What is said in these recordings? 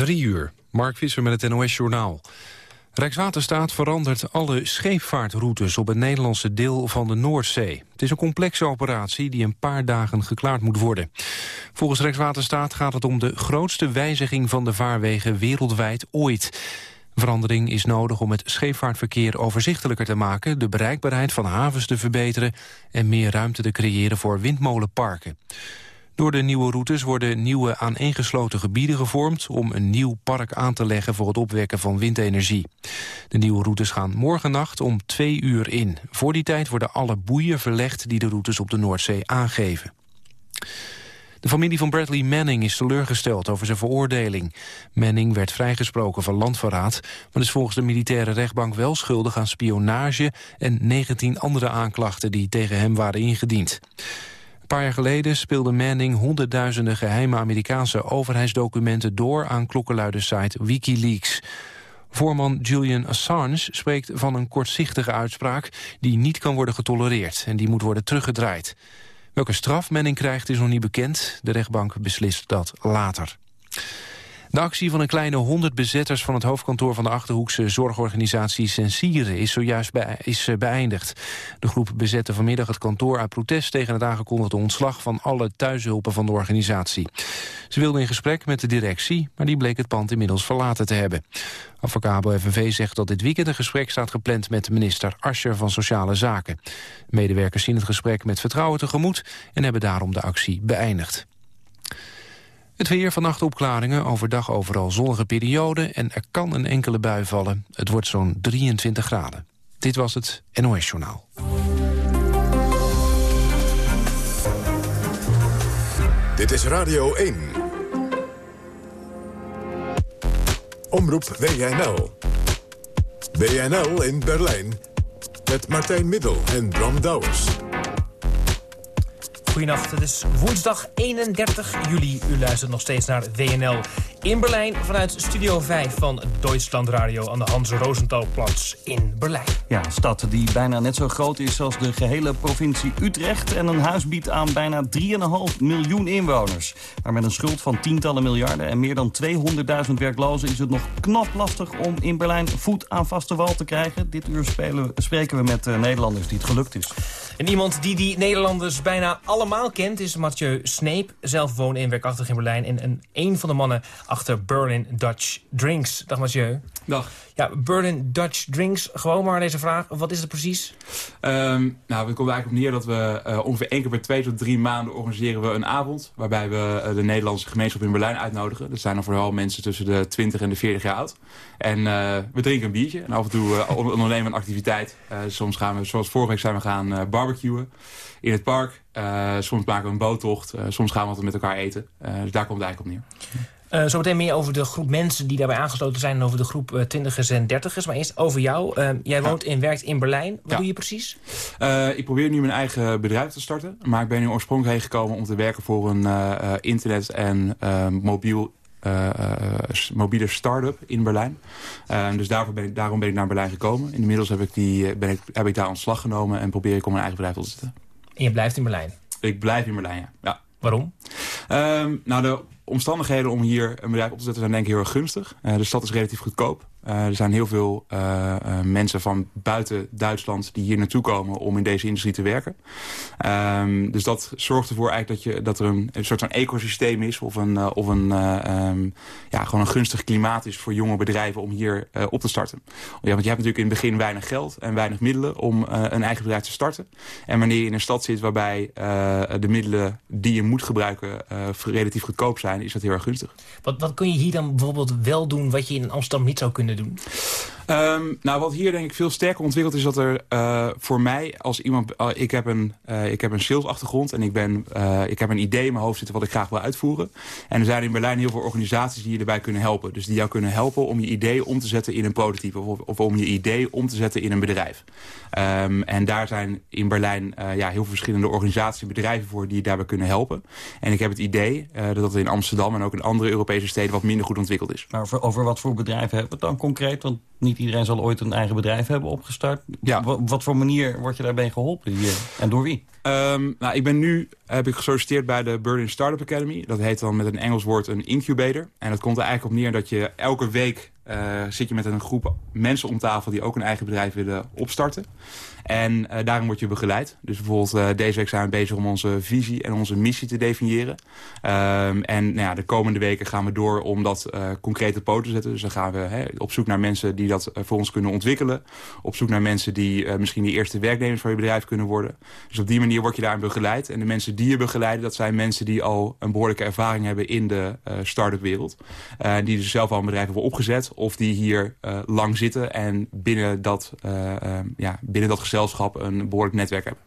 Drie uur, Mark Visser met het NOS-journaal. Rijkswaterstaat verandert alle scheepvaartroutes op het Nederlandse deel van de Noordzee. Het is een complexe operatie die een paar dagen geklaard moet worden. Volgens Rijkswaterstaat gaat het om de grootste wijziging van de vaarwegen wereldwijd ooit. Verandering is nodig om het scheepvaartverkeer overzichtelijker te maken... de bereikbaarheid van havens te verbeteren... en meer ruimte te creëren voor windmolenparken. Door de nieuwe routes worden nieuwe aaneengesloten gebieden gevormd... om een nieuw park aan te leggen voor het opwekken van windenergie. De nieuwe routes gaan morgennacht om twee uur in. Voor die tijd worden alle boeien verlegd die de routes op de Noordzee aangeven. De familie van Bradley Manning is teleurgesteld over zijn veroordeling. Manning werd vrijgesproken van landverraad... maar is volgens de militaire rechtbank wel schuldig aan spionage... en 19 andere aanklachten die tegen hem waren ingediend. Paar jaar geleden speelde Manning honderdduizenden geheime Amerikaanse overheidsdocumenten door aan klokkenluidersite Wikileaks. Voorman Julian Assange spreekt van een kortzichtige uitspraak die niet kan worden getolereerd en die moet worden teruggedraaid. Welke straf Manning krijgt is nog niet bekend. De rechtbank beslist dat later. De actie van een kleine 100 bezetters van het hoofdkantoor van de Achterhoekse zorgorganisatie Sensieren is zojuist is eh, beëindigd. De groep bezette vanmiddag het kantoor uit protest tegen het aangekondigde ontslag van alle thuishulpen van de organisatie. Ze wilden in gesprek met de directie, maar die bleek het pand inmiddels verlaten te hebben. Advocabo FNV zegt dat dit weekend een gesprek staat gepland met minister Ascher van Sociale Zaken. Medewerkers zien het gesprek met vertrouwen tegemoet en hebben daarom de actie beëindigd. Het weer vannacht opklaringen, overdag overal zonnige periode... en er kan een enkele bui vallen. Het wordt zo'n 23 graden. Dit was het NOS Journaal. Dit is Radio 1. Omroep WNL. WNL in Berlijn. Met Martijn Middel en Bram Douwers. Goedenacht, het is woensdag 31 juli. U luistert nog steeds naar WNL in Berlijn vanuit Studio 5 van Duitsland Radio aan de Hans Rosenthalplatz in Berlijn. Ja, een stad die bijna net zo groot is als de gehele provincie Utrecht... en een huis biedt aan bijna 3,5 miljoen inwoners. Maar met een schuld van tientallen miljarden en meer dan 200.000 werklozen... is het nog knap lastig om in Berlijn voet aan vaste wal te krijgen. Dit uur spelen, spreken we met uh, Nederlanders die het gelukt is. En iemand die die Nederlanders bijna allemaal kent is Mathieu Sneep. Zelf wonen en werkachtig in Berlijn. En een, een van de mannen achter Berlin Dutch Drinks. Dag Mathieu. Dag. Ja, Berlin Dutch Drinks. Gewoon maar deze vraag. Wat is het precies? Um, nou, het komt eigenlijk op neer dat we uh, ongeveer één keer per twee tot drie maanden organiseren we een avond. Waarbij we uh, de Nederlandse gemeenschap in Berlijn uitnodigen. Dat zijn dan vooral mensen tussen de 20 en de 40 jaar oud. En uh, we drinken een biertje. En af en toe ondernemen we een activiteit. soms gaan we, zoals vorige week zijn we gaan barbecuen in het park. soms maken we een boottocht. soms gaan we wat met elkaar eten. dus daar komt het eigenlijk op neer. Uh, zometeen meer over de groep mensen die daarbij aangesloten zijn... en over de groep uh, twintigers en dertigers. Maar eerst over jou. Uh, jij woont en werkt in Berlijn. Wat ja. doe je precies? ik probeer nu mijn eigen bedrijf te starten. Maar ik ben nu oorspronkelijk heen gekomen om te werken voor een internet- en mobiel mobiele start-up in Berlijn. dus daarvoor ben ik, daarom ben ik naar Berlijn gekomen. Inmiddels heb ik, die, ben ik, heb ik daar ontslag genomen en probeer ik om mijn eigen bedrijf te zetten. En je blijft in Berlijn? Ik blijf in Berlijn, ja. ja. Waarom? Um, nou, de omstandigheden om hier een bedrijf op te zetten zijn denk ik heel erg gunstig. Uh, de stad is relatief goedkoop. Uh, er zijn heel veel uh, mensen van buiten Duitsland die hier naartoe komen om in deze industrie te werken. Um, dus dat zorgt ervoor eigenlijk dat, je, dat er een, een soort van ecosysteem is of een, of een, um, ja, gewoon een gunstig klimaat is voor jonge bedrijven om hier op te starten. Ja, want je hebt natuurlijk in het begin weinig geld en weinig middelen om een eigen bedrijf te starten. En wanneer je in een stad zit waarbij de middelen die je moet gebruiken relatief goedkoop zijn, is dat heel erg gunstig. Wat, wat kun je hier dan bijvoorbeeld wel doen wat je in Amsterdam niet zou kunnen doen? Um, nou, wat hier denk ik veel sterker ontwikkeld is dat er uh, voor mij als iemand... Uh, ik, heb een, uh, ik heb een salesachtergrond en ik, ben, ik heb een idee in mijn hoofd zitten wat ik graag wil uitvoeren. En er zijn in Berlijn heel veel organisaties die je erbij kunnen helpen. Dus die jou kunnen helpen om je idee om te zetten in een prototype. Of, om je idee om te zetten in een bedrijf. Um, en daar zijn in Berlijn ja, heel veel verschillende organisaties en bedrijven voor die je daarbij kunnen helpen. En ik heb het idee dat dat in Amsterdam en ook in andere Europese steden wat minder goed ontwikkeld is. Maar over, over wat voor bedrijven hebben we het dan concreet? Want niet iedereen zal ooit een eigen bedrijf hebben opgestart. Ja. Wat, wat voor manier word je daarbij geholpen hier? En door wie? Um, nou, ik ben nu heb ik gesolliciteerd bij de Berlin Startup Academy. Dat heet dan met een Engels woord een incubator. En dat komt er eigenlijk op neer dat je elke week uh, zit je met een groep mensen om tafel die ook een eigen bedrijf willen opstarten. En uh, daarin word je begeleid. Dus bijvoorbeeld uh, deze week zijn we bezig om onze visie en onze missie te definiëren. Um, en nou ja, de komende weken gaan we door om dat concrete poten te zetten. Dus dan gaan we he, op zoek naar mensen die dat voor ons kunnen ontwikkelen. Op zoek naar mensen die misschien de eerste werknemers van je bedrijf kunnen worden. Dus op die manier word je daarin begeleid. En de mensen die je begeleiden, dat zijn mensen die al een behoorlijke ervaring hebben in de start-up wereld. die dus zelf al een bedrijf hebben opgezet of die hier uh, lang zitten en binnen dat, uh, uh, ja, binnen dat gezelschap een behoorlijk netwerk hebben.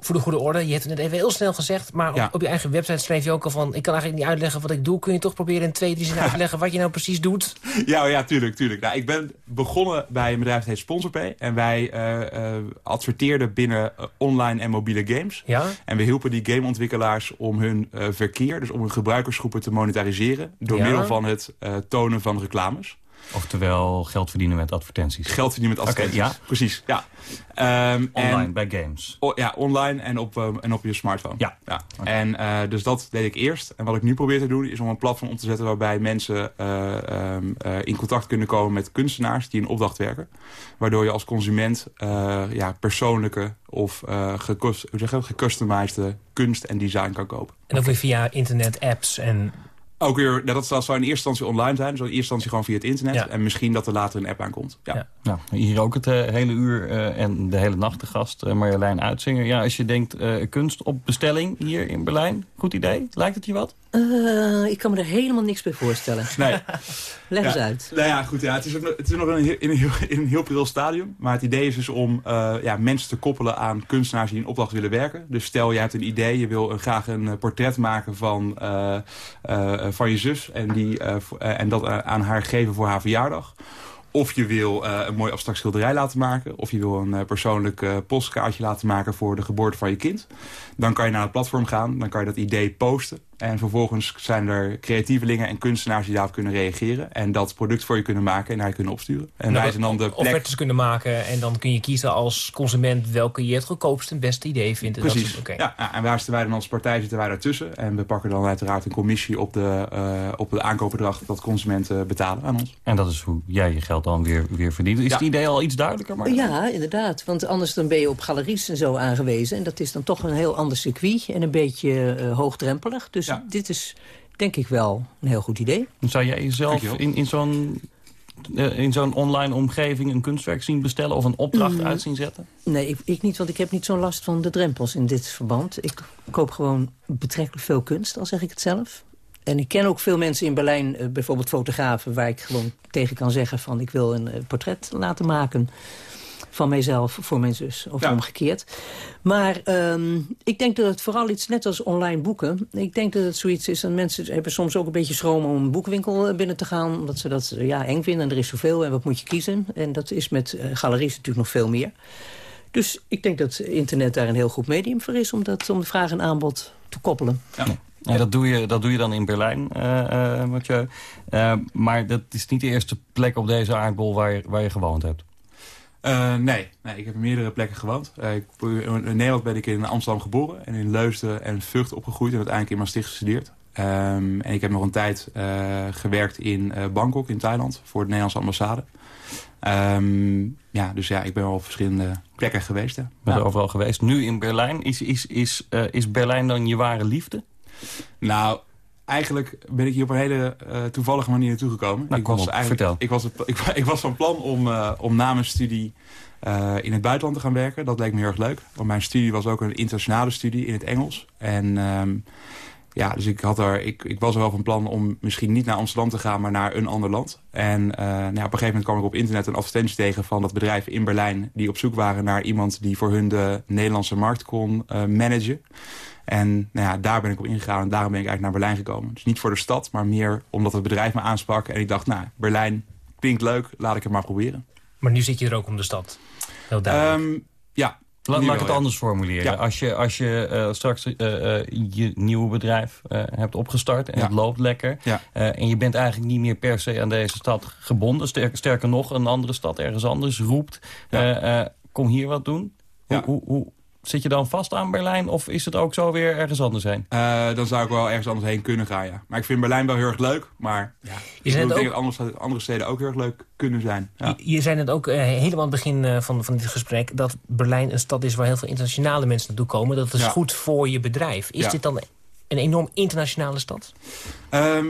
Voor de goede orde, je hebt het net even heel snel gezegd... maar op, Ja. op je eigen website schreef je ook al van... ik kan eigenlijk niet uitleggen wat ik doe. Kun je toch proberen in twee, drie zinnen uitleggen... wat je nou precies doet? Ja, ja, tuurlijk, tuurlijk. Nou, ik ben begonnen bij een bedrijf dat heet SponsorPay. En wij eh, eh, adverteerden binnen eh, online en mobiele games. Ja? En we hielpen die gameontwikkelaars om hun verkeer, dus om hun gebruikersgroepen te monetariseren. Door Ja. middel van het tonen van reclames. Oftewel geld verdienen met advertenties. Geld verdienen met advertenties. ja. Precies, ja. Ehm, Online, en- bij games. O- ja, online en op, eh, en op je smartphone. Ja. En eh, dus dat deed ik eerst. En wat ik nu probeer te doen is om een platform op te zetten... waarbij mensen eh, ehm, eh, in contact kunnen komen met kunstenaars die in opdracht werken. Waardoor je als consument eh, ja, persoonlijke of eh gecus- hoe zeg je, dat? gecustomized kunst en design kan kopen. En ook weer via internet, apps en... Ook weer, ja, dat zal zou in eerste instantie online zijn. Dus in eerste instantie gewoon via het internet. Ja. En misschien dat er later een app aankomt. Ja. Ja. Nou, hier ook het eh, hele uur eh, en de hele nacht de gast, eh, Marjolein Uitzinger. Ja, als je denkt, eh, kunst op bestelling hier in Berlijn, goed idee. Lijkt het je wat? Eh, ik kan me er helemaal niks bij voorstellen. Nee, Leg eens uit. Nou ja, goed. Ja, het, is ook, nog- het is nog een, heel- in, een heel, in een heel pril stadium. Maar het idee is dus om eh, ja, mensen te koppelen aan kunstenaars die in opdracht willen werken. Dus stel, je hebt een idee, je wil graag een portret maken van, eh, eh, van je zus. En, die, eh, eh, en dat eh, aan haar geven voor haar verjaardag. Of je wil eh, een mooi abstract schilderij laten maken. Of je wil een eh, persoonlijk eh, postkaartje laten maken voor de geboorte van je kind. Dan kan je naar het platform gaan. Dan kan je dat idee posten. En vervolgens zijn er creatievelingen en kunstenaars die daarop kunnen reageren. En dat product voor je kunnen maken en naar je kunnen opsturen. En wij zijn dan de plek... Offertes kunnen maken en dan kun je kiezen als consument... welke je het goedkoopste en beste idee vindt. En dat Precies. soort- oké. Ja, ja, en waar zitten wij dan als partij zitten wij daartussen. En we pakken dan uiteraard een commissie op de, eh op de aankoopbedrag dat consumenten betalen aan ons. En dat is hoe jij je geld dan weer, weer verdient. Is Ja. het idee al iets duidelijker? Maar... Ja, inderdaad. Want anders dan ben je op galeries en zo aangewezen. En dat is dan toch een heel ander circuit en een beetje eh, hoogdrempelig. Dus Ja. dit is denk ik wel een heel goed idee. Zou jij jezelf Dankjewel. in, in zo'n eh, in zo'n online omgeving een kunstwerk zien bestellen... of een opdracht uit zien zetten? Nee, ik, ik niet, want ik heb niet zo'n last van de drempels in dit verband. Ik koop gewoon betrekkelijk veel kunst, al zeg ik het zelf. En ik ken ook veel mensen in Berlijn, eh, bijvoorbeeld fotografen... waar ik gewoon tegen kan zeggen van ik wil een portret laten maken van mijzelf voor mijn zus, of Ja. omgekeerd. Maar ehm, ik denk dat het vooral iets, net als online boeken... ik denk dat het zoiets is, en mensen hebben soms ook een beetje schroom... om een boekwinkel eh, binnen te gaan, omdat ze dat eh, ja, eng vinden. En er is zoveel, en wat moet je kiezen? En dat is met eh, galeries natuurlijk nog veel meer. Dus ik denk dat internet daar een heel goed medium voor is... om, dat, om de vraag en aanbod te koppelen. Ja, dat, doe je, dat doe je dan in Berlijn, eh, eh, Mathieu. Eh, maar dat is niet de eerste plek op deze aardbol waar je, waar je gewoond hebt. Eh, nee. nee, ik heb meerdere plekken gewoond. Eh, ik, in Nederland ben ik in Amsterdam geboren. En in Leusden en Vught opgegroeid. En uiteindelijk in Maastricht gestudeerd. Ehm, en ik heb nog een tijd eh, gewerkt in Bangkok in Thailand. Voor de Nederlandse ambassade. Ehm, ja, dus ja, ik ben wel op verschillende plekken geweest. Ja. Ben Ja. er overal geweest. Nu in Berlijn. Is, is, is, is Berlijn dan je ware liefde? Nou, eigenlijk ben ik hier op een hele eh, toevallige manier naartoe gekomen. Nou, ik, was op, eigenlijk. Ik, was, ik, ik was van plan om, eh, om na mijn studie eh, in het buitenland te gaan werken. Dat leek me heel erg leuk. Want mijn studie was ook een internationale studie in het Engels. En ehm, ja, dus ik, had er, ik, ik was er wel van plan om misschien niet naar Amsterdam te gaan... maar naar een ander land. En nou ja, op een gegeven moment kwam ik op internet een advertentie tegen... van dat bedrijf in Berlijn die op zoek waren naar iemand... die voor hun de Nederlandse markt kon managen. En nou ja, daar ben ik op ingegaan en daarom ben ik eigenlijk naar Berlijn gekomen. Dus niet voor de stad, maar meer omdat het bedrijf me aansprak. En ik dacht, nou, Berlijn klinkt leuk, laat ik het maar proberen. Maar nu zit je er ook om de stad. Heel duidelijk. Ehm, ja, Laat, ik het ja. anders formuleren. Ja. Als je, als je eh, straks eh, eh, je nieuwe bedrijf eh, hebt opgestart en Ja. het loopt lekker... Ja. eh, en je bent eigenlijk niet meer per se aan deze stad gebonden... sterker, sterker nog, een andere stad ergens anders roept... Ja. eh, eh, kom hier wat doen. Hoe, hoe, zit je dan vast aan Berlijn of is het ook zo weer ergens anders heen? Eh, dan zou ik wel ergens anders heen kunnen gaan, ja. Maar ik vind Berlijn wel heel erg leuk. Maar ja, ik, het ik denk ook- dat andere, andere steden ook heel erg leuk kunnen zijn. Ja. Je, je zei het ook eh, helemaal aan het begin eh, van, van dit gesprek... dat Berlijn een stad is waar heel veel internationale mensen naartoe komen. Dat is Ja. goed voor je bedrijf. Is Ja. dit dan een enorm internationale stad? Ehm,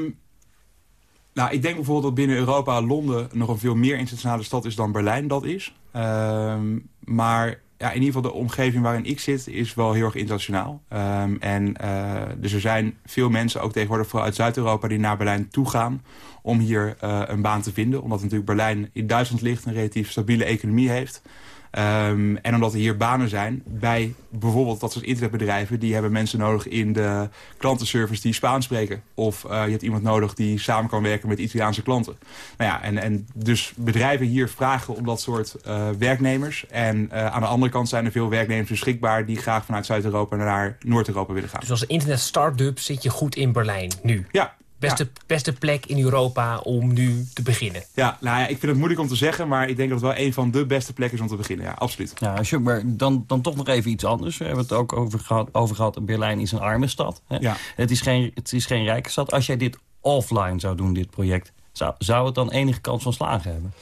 nou, ik denk bijvoorbeeld dat binnen Europa Londen nog een veel meer internationale stad is dan Berlijn dat is. Ehm, maar ja, in ieder geval de omgeving waarin ik zit is wel heel erg internationaal. Ehm, en eh, dus er zijn veel mensen, ook tegenwoordig vooral uit Zuid-Europa... die naar Berlijn toe gaan om hier eh, een baan te vinden. Omdat natuurlijk Berlijn in Duitsland ligt, een relatief stabiele economie heeft... Ehm, en omdat er hier banen zijn bij bijvoorbeeld dat soort internetbedrijven... die hebben mensen nodig in de klantenservice die Spaans spreken. Of eh, je hebt iemand nodig die samen kan werken met Italiaanse klanten. Nou ja, en, en dus bedrijven hier vragen om dat soort eh, werknemers. En eh, aan de andere kant zijn er veel werknemers beschikbaar... die graag vanuit Zuid-Europa naar Noord-Europa willen gaan. Dus als internet start-up zit je goed in Berlijn nu. Ja, Beste, beste plek in Europa om nu te beginnen. ja, nou ja, ik vind het moeilijk om te zeggen... maar ik denk dat het wel een van de beste plekken is om te beginnen. Ja, absoluut. Ja, als je, maar dan, dan toch nog even iets anders. We hebben het ook over gehad. Over gehad Berlijn is een arme stad. Hè? Ja. Het, is geen, het is geen rijke stad. Als jij dit offline zou doen, dit project... zou, zou het dan enige kans van slagen hebben?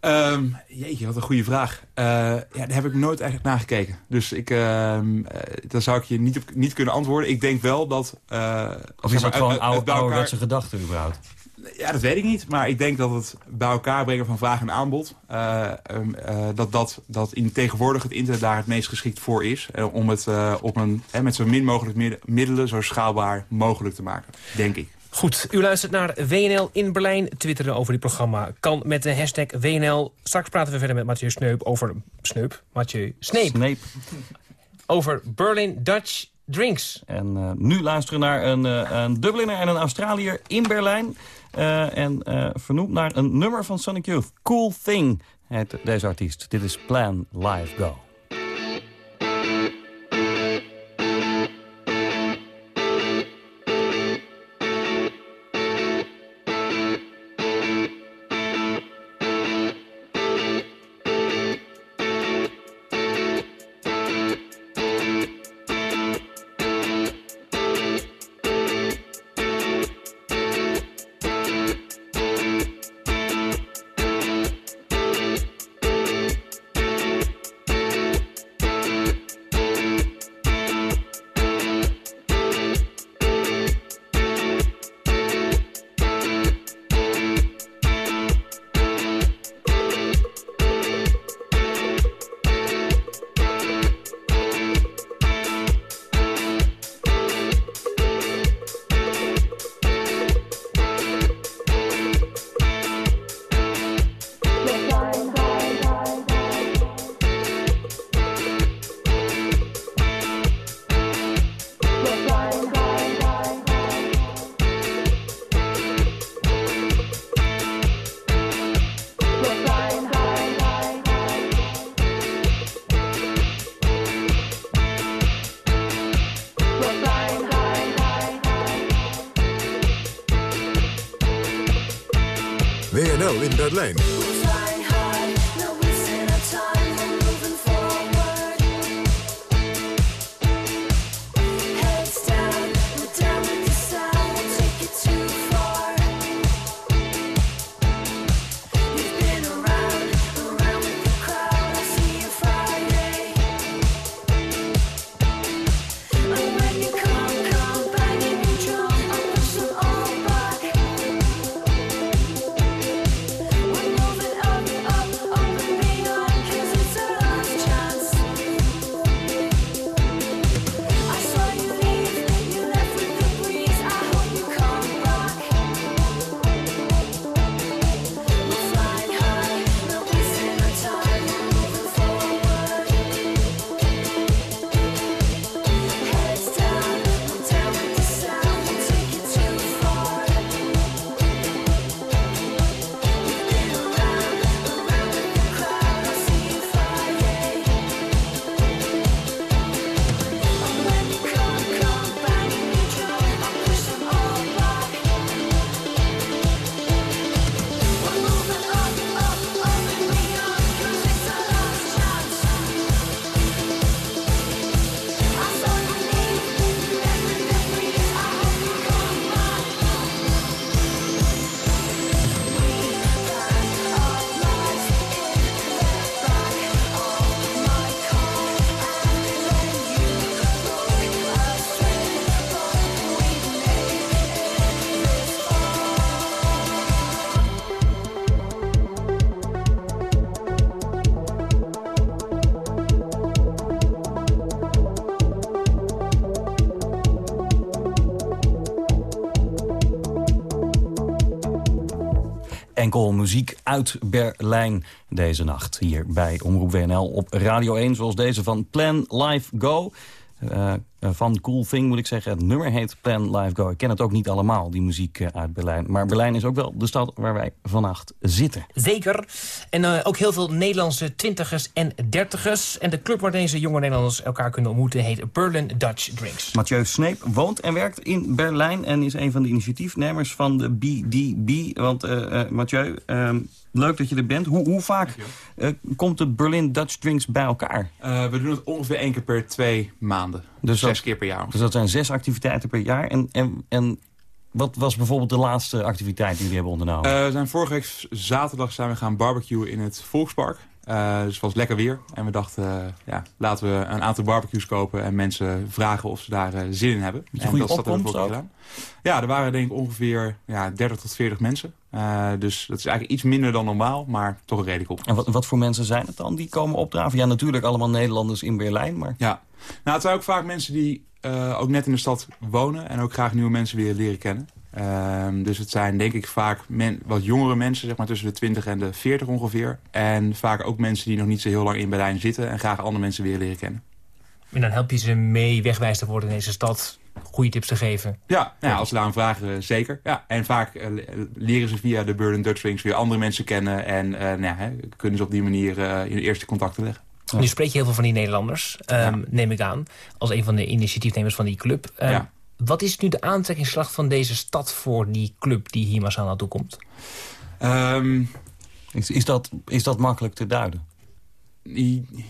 Ehm, jeetje, wat een goede vraag. Eh, ja, daar heb ik nooit eigenlijk naar gekeken. Dus ik, ehm eh, daar zou ik je niet, op, niet kunnen antwoorden. Ik denk wel dat... eh, Of is dat gewoon het- het oude, ouderwetse gedachten überhaupt? Ja, dat weet ik niet. Maar ik denk dat het bij elkaar brengen van vraag en aanbod... eh, ehm, eh, dat, dat, dat in tegenwoordig het internet daar het meest geschikt voor is. om het op een, met zo min mogelijk mid- middelen zo schaalbaar mogelijk te maken. Denk ik. Goed, u luistert naar WNL in Berlijn. Twitteren over dit programma kan met de hashtag WNL. Straks praten we verder met Mathieu Sneup over... Sneup? Mathieu Sneep. Sneep. Over Berlin Dutch Drinks. En eh, nu luisteren naar een, eh, een Dubliner en een Australiër in Berlijn. Eh, en vernoemd naar een nummer van Sonic Youth. Cool Thing heet deze artiest. Dit is Plan Live Go. Muziek uit Berlijn deze nacht. Hier bij Omroep WNL op Radio 1, zoals deze van Plan Live Go. Eh, van Cool Thing moet ik zeggen. Het nummer heet Plan Live Go. Ik ken het ook niet allemaal, die muziek eh, uit Berlijn. Maar Berlijn is ook wel de stad waar wij vannacht zitten. Zeker. En eh, ook heel veel Nederlandse twintigers en dertigers. En de club waar deze jonge Nederlanders elkaar kunnen ontmoeten... heet Berlin Dutch Drinks. Mathieu Sneep woont en werkt in Berlijn... en is een van de initiatiefnemers van de BDB. Want uh, uh, Mathieu, uh, leuk dat je er bent. Hoe, hoe vaak uh, komt de Berlin Dutch Drinks bij elkaar? Uh, we doen het ongeveer één keer per twee maanden. Dus zes keer per jaar. Dus dat zijn zes activiteiten per jaar. En, en, en wat was bijvoorbeeld de laatste activiteit die jullie hebben ondernomen? Uh, we zijn vorige week zaterdag zijn we gaan barbecuen in het Volkspark. Uh, dus het was lekker weer. En we dachten, uh, ja, laten we een aantal barbecues kopen... en mensen vragen of ze daar uh, zin in hebben. Een goede en dat opkomst ook? gedaan. Ja, er waren denk ik ongeveer ja, 30 tot 40 mensen. Dus dat is eigenlijk iets minder dan normaal, maar toch een redelijk op. En wat, wat voor mensen zijn het dan die komen opdraven? Ja, natuurlijk allemaal Nederlanders in Berlijn, maar... Ja, nou, het zijn ook vaak mensen die ook net in de stad wonen... en ook graag nieuwe mensen weer leren kennen. Uh, dus het zijn denk ik vaak men, wat jongere mensen, zeg maar tussen de 20 en de 40 ongeveer. En vaak ook mensen die nog niet zo heel lang in Berlijn zitten... en graag andere mensen weer leren kennen. En dan help je ze mee wegwijs te worden in deze stad goede tips te geven. Ja, nou ja als ze daarom vragen, zeker. Ja, en vaak uh, leren ze via de Berlin Dutch Rings weer andere mensen kennen... en uh, nou ja, hè, kunnen ze op die manier uh, hun eerste contacten leggen. Nu spreek je heel veel van die Nederlanders, um, ja. neem ik aan... als een van de initiatiefnemers van die club. Um, ja. Wat is nu de aantrekkingsslag van deze stad voor die club die hier massaal naartoe komt? Um, is, is, dat, is dat makkelijk te duiden?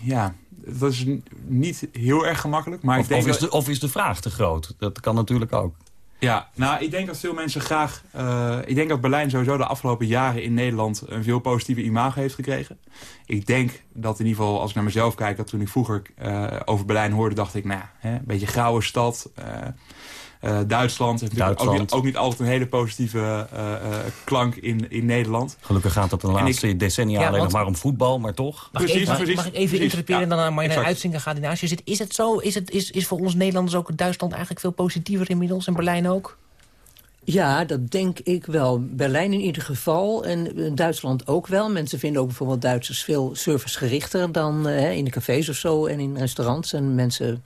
Ja, dat is niet heel erg gemakkelijk. Maar of, ik denk of, is de, of is de vraag te groot? Dat kan natuurlijk ook. Ja, nou, ik denk dat veel mensen graag... Uh, ik denk dat Berlijn sowieso de afgelopen jaren in Nederland... een veel positieve imago heeft gekregen. Ik denk dat in ieder geval, als ik naar mezelf kijk... dat toen ik vroeger uh, over Berlijn hoorde, dacht ik... nou, hè, een beetje grauwe stad... Uh, uh, Duitsland heeft natuurlijk Duitsland. Ook, niet, ook, niet, altijd een hele positieve uh, uh, klank in, in Nederland. Gelukkig gaat dat de laatste ik, decennia ja, alleen nog maar om voetbal, maar toch. Mag, precies, ik, even, precies, mag ik even precies, interpreteren ja, dan aan Marjolein Uitzinger gaat die naast je zit. Is het zo? Is, het, is, is voor ons Nederlanders ook Duitsland eigenlijk veel positiever inmiddels en Berlijn ook? Ja, dat denk ik wel. Berlijn in ieder geval en Duitsland ook wel. Mensen vinden ook bijvoorbeeld Duitsers veel servicegerichter dan uh, in de cafés of zo en in restaurants. En mensen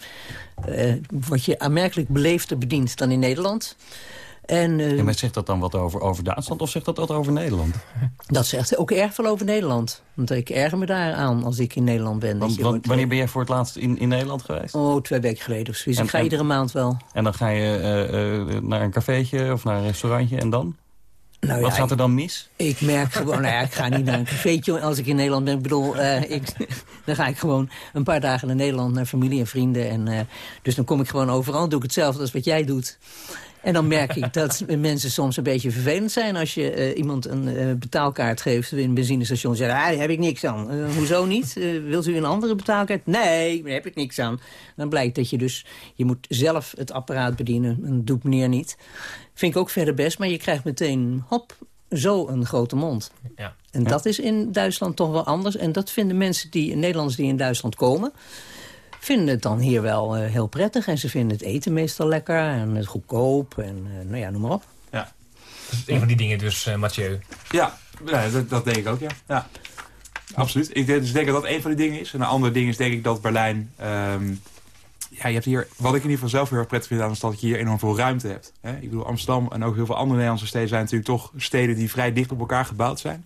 uh, word je aanmerkelijk beleefder bediend dan in Nederland. En, uh, maar zegt dat dan wat over, over Duitsland of zegt dat wat over Nederland? Dat zegt ook erg veel over Nederland. Want ik erger me daar aan als ik in Nederland ben. Want, want, wanneer ben jij voor het laatst in, in Nederland geweest? Oh, twee weken geleden of zoiets. En, ik ga en, iedere maand wel. En dan ga je uh, uh, naar een cafeetje of naar een restaurantje en dan? Nou, Wat ja, gaat er dan mis? Ik merk gewoon, nou ja, ik ga niet naar een cafeetje als ik in Nederland ben. Ik bedoel, uh, ik, dan ga ik gewoon een paar dagen naar Nederland, naar familie en vrienden. En, uh, dus dan kom ik gewoon overal, doe ik hetzelfde als wat jij doet. En dan merk ik dat mensen soms een beetje vervelend zijn... als je uh, iemand een uh, betaalkaart geeft in een benzinestation... en zegt, ah, daar heb ik niks aan. Uh, hoezo niet? wilt u een andere betaalkaart? Nee, daar heb ik niks aan. Dan blijkt dat je dus... je moet zelf het apparaat bedienen. En dat doet meneer niet. Vind ik ook verder best, maar je krijgt meteen... hop, zo een grote mond. Ja. En ja. dat is in Duitsland toch wel anders. En dat vinden mensen die, Nederlanders die in Duitsland komen vinden het dan hier wel uh, heel prettig. En ze vinden het eten meestal lekker en het goedkoop. En uh, nou ja, noem maar op. Ja. Dat is een van die dingen dus, uh, Mathieu. Ja, ja dat, dat, denk ik ook, ja. ja. Absoluut. Ik denk, dus denk dat dat een van die dingen is. En een ander ding is denk ik dat Berlijn... Um, ja, je hebt hier, wat ik in ieder geval zelf heel erg prettig vind aan de stad... dat je hier enorm veel ruimte hebt. Hè? Ik bedoel, Amsterdam en ook heel veel andere Nederlandse steden... zijn natuurlijk toch steden die vrij dicht op elkaar gebouwd zijn.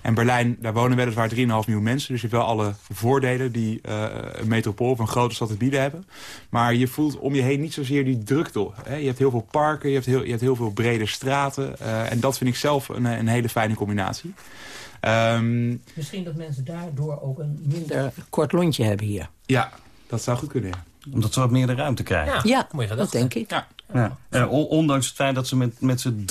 En Berlijn, daar wonen weliswaar 3,5 miljoen mensen. Dus je hebt wel alle voordelen die uh, een metropool of een grote stad te bieden hebben. Maar je voelt om je heen niet zozeer die drukte. Hè? Je hebt heel veel parken, je hebt heel, je hebt heel veel brede straten. Uh, en dat vind ik zelf een, een hele fijne combinatie. Um, Misschien dat mensen daardoor ook een minder kort lontje hebben hier. Ja, dat zou goed kunnen, ja omdat ze wat meer de ruimte krijgen. Ja, ja dat denk ik. Ja. Ja. Uh, ondanks het feit dat ze met, met z'n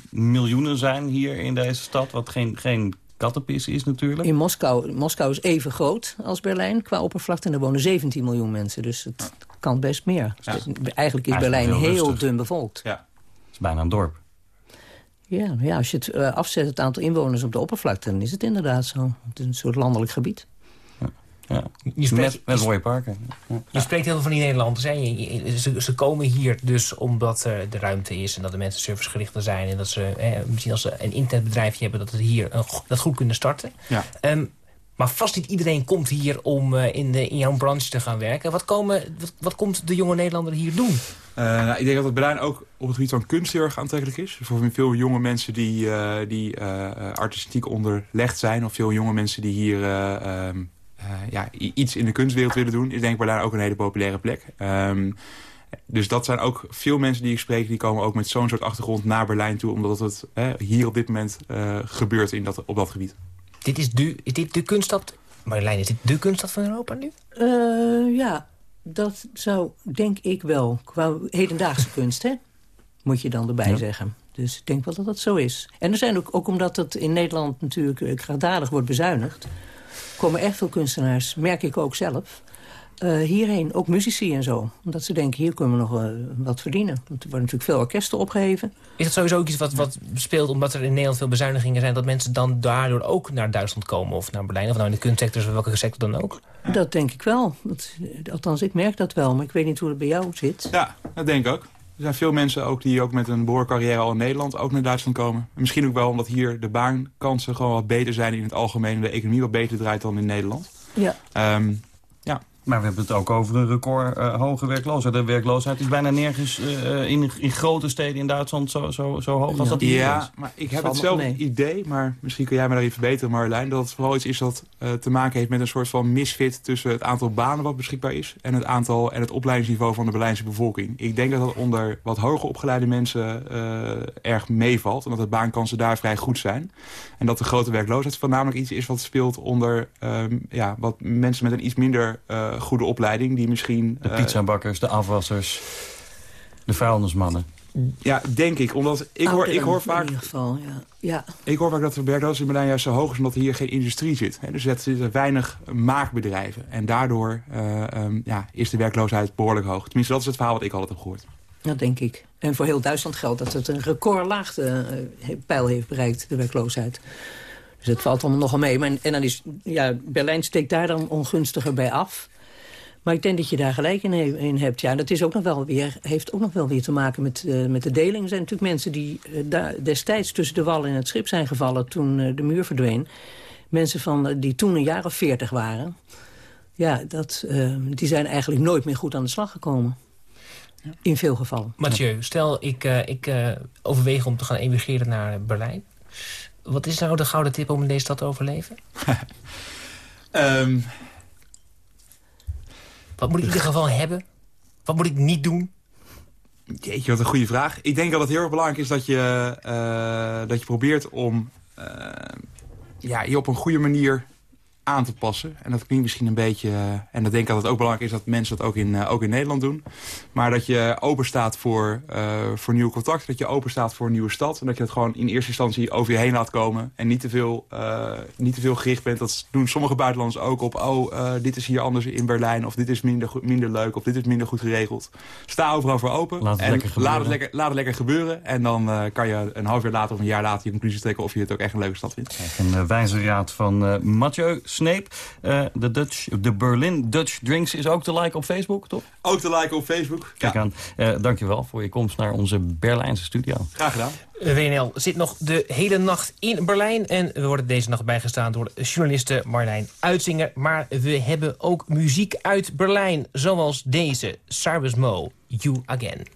3,5 miljoenen zijn hier in deze stad... wat geen, geen kattenpis is natuurlijk. In Moskou, Moskou is even groot als Berlijn qua oppervlakte. En er wonen 17 miljoen mensen, dus het kan best meer. Ja. Dus eigenlijk is Berlijn heel, heel dun bevolkt. Ja. Het is bijna een dorp. Ja, ja als je het uh, afzet, het aantal inwoners op de oppervlakte... dan is het inderdaad zo. Het is een soort landelijk gebied. Ja. Je spreekt, Met, met Parker. Ja. je spreekt heel veel van die Nederlanders. Hè? Je- je- Ze, ze komen hier dus omdat er de ruimte is... en dat de mensen servicegerichter zijn... en dat ze hè, misschien als ze een internetbedrijfje hebben... dat, het hier een, dat goed kunnen starten. Ja. Ehm, maar vast niet iedereen komt hier om eh, in, de, in jouw branche te gaan werken. Wat, komen, wat, wat komt de jonge Nederlander hier doen? Eh, nou, ik denk dat het Berlijn ook op het gebied van kunst heel erg aantrekkelijk is. Voor veel jonge mensen die, eh, die artistiek onderlegd zijn... of veel jonge mensen die hier eh, ehm, eh, ja, i- iets in de kunstwereld willen doen... is denk ik Berlijn ook een hele populaire plek. Ehm, dus dat zijn ook veel mensen die ik spreek... die komen ook met zo'n soort achtergrond naar Berlijn toe... omdat het eh, hier op dit moment eh, gebeurt in dat, op dat gebied. Dit is, de, is dit de kunststad... Marjolein, is dit de kunststad van Europa nu? Eh, ja, dat zou denk ik wel. Qua hedendaagse kunst, hè? Moet je dan erbij zeggen. Dus ik denk wel dat dat zo is. En er zijn ook, ook omdat het in Nederland natuurlijk eh, krachtdadig wordt bezuinigd... komen echt veel kunstenaars, merk ik ook zelf... eh, hierheen, ook muzici en zo. Omdat ze denken, hier kunnen we nog eh, wat verdienen. Want er worden natuurlijk veel orkesten opgeheven. Is dat sowieso ook iets wat, wat speelt omdat er in Nederland veel bezuinigingen zijn... dat mensen dan daardoor ook naar Duitsland komen of naar Berlijn... of nou in de kunstsector of welke sector dan ook? Dat denk ik wel. Dat, althans, ik merk dat wel. Maar ik weet niet hoe het bij jou zit. Ja, dat denk ik ook. Er zijn veel mensen ook die ook met een behoorlijke carrière al in Nederland ook naar Duitsland komen. En misschien ook wel omdat hier de baankansen gewoon wat beter zijn in het algemeen. en De economie wat beter draait dan in Nederland. Ja, Ehm, Maar we hebben het ook over een record eh, hoge werkloosheid. De werkloosheid is bijna nergens eh, in, in grote steden in Duitsland zo, zo, zo hoog als dat hier is. ja, maar ik heb Valt het nog zelf mee. idee, maar misschien kun jij me daar even verbeteren Marjolein. Dat het vooral iets is dat eh, te maken heeft met een soort van misfit tussen het aantal banen wat beschikbaar is. En het aantal en het opleidingsniveau van de Berlijnse bevolking. Ik denk dat dat onder wat hoger opgeleide mensen eh, erg meevalt. En dat de baankansen daar vrij goed zijn. En dat de grote werkloosheid voornamelijk iets is wat speelt onder ehm, ja, wat mensen met een iets minder eh, goede opleiding. Die misschien... De eh, pizzabakkers, de afwassers, de vuilnismannen. ja, denk ik. Omdat ik hoor, ik hoor In vaak ieder geval, ja. ja. Ik hoor vaak dat de werkloosheid in Berlijn juist zo hoog is... omdat hier geen industrie zit. Hè. Dus er zitten weinig maakbedrijven. En daardoor eh, ehm, ja, is de werkloosheid behoorlijk hoog. Tenminste, dat is het verhaal wat ik altijd heb gehoord. Dat denk ik. En voor heel Duitsland geldt dat het een recordlaagte eh, pijl heeft bereikt, de werkloosheid. Dus het valt allemaal nogal mee. Maar, en dan is, ja, Berlijn steekt daar dan ongunstiger bij af. Maar ik denk dat je daar gelijk in, he- in hebt. Ja, en dat is ook nog wel weer, heeft ook nog wel weer te maken met, eh, met de deling. Er zijn natuurlijk mensen die daar destijds tussen de wal en het schip zijn gevallen... toen eh, de muur verdween. Mensen van, die toen een jaar of veertig waren. Ja, dat, eh, die zijn eigenlijk nooit meer goed aan de slag gekomen. In veel gevallen. Mathieu, stel ik, eh, ik eh, overweeg om te gaan emigreren naar Berlijn. Wat is nou de gouden tip om in deze stad te overleven? Ehm, Wat moet ik in ieder geval hebben? Wat moet ik niet doen? jeetje, wat een goede vraag. Ik denk dat het heel erg belangrijk is dat je, eh, dat je probeert om eh, ja, je op een goede manier aan te passen. En dat klinkt misschien een beetje... eh, en dat denk ik dat het ook belangrijk is dat mensen dat ook in, eh, ook in Nederland doen. Maar dat je open staat voor, eh, voor nieuwe contacten. Dat je open staat voor een nieuwe stad. En dat je het gewoon in eerste instantie over je heen laat komen. En niet te veel, niet te veel gericht bent. Dat doen sommige buitenlanders ook op... oh, dit is hier anders in Berlijn. Of dit is minder, goed, minder leuk. Of dit is minder goed geregeld. Sta overal voor open. Laat het en lekker gebeuren. Laat het lekker, laat het lekker gebeuren. En dan kan je een half jaar later of een jaar later je conclusie trekken... of je het ook echt een leuke stad vindt. Een uh, wijze raad van Mathieu Sneep. Eh, de, Dutch, de Berlin Dutch Drinks is ook te liken op Facebook, toch? Ook te liken op Facebook. Kijk Ja, aan. Eh, dankjewel voor je komst naar onze Berlijnse studio. graag gedaan. WNL zit nog de hele nacht in Berlijn. En we worden deze nacht bijgestaan door journaliste Marlijn Uitzinger. Maar we hebben ook muziek uit Berlijn. Zoals deze, Cyrus Mo, You Again.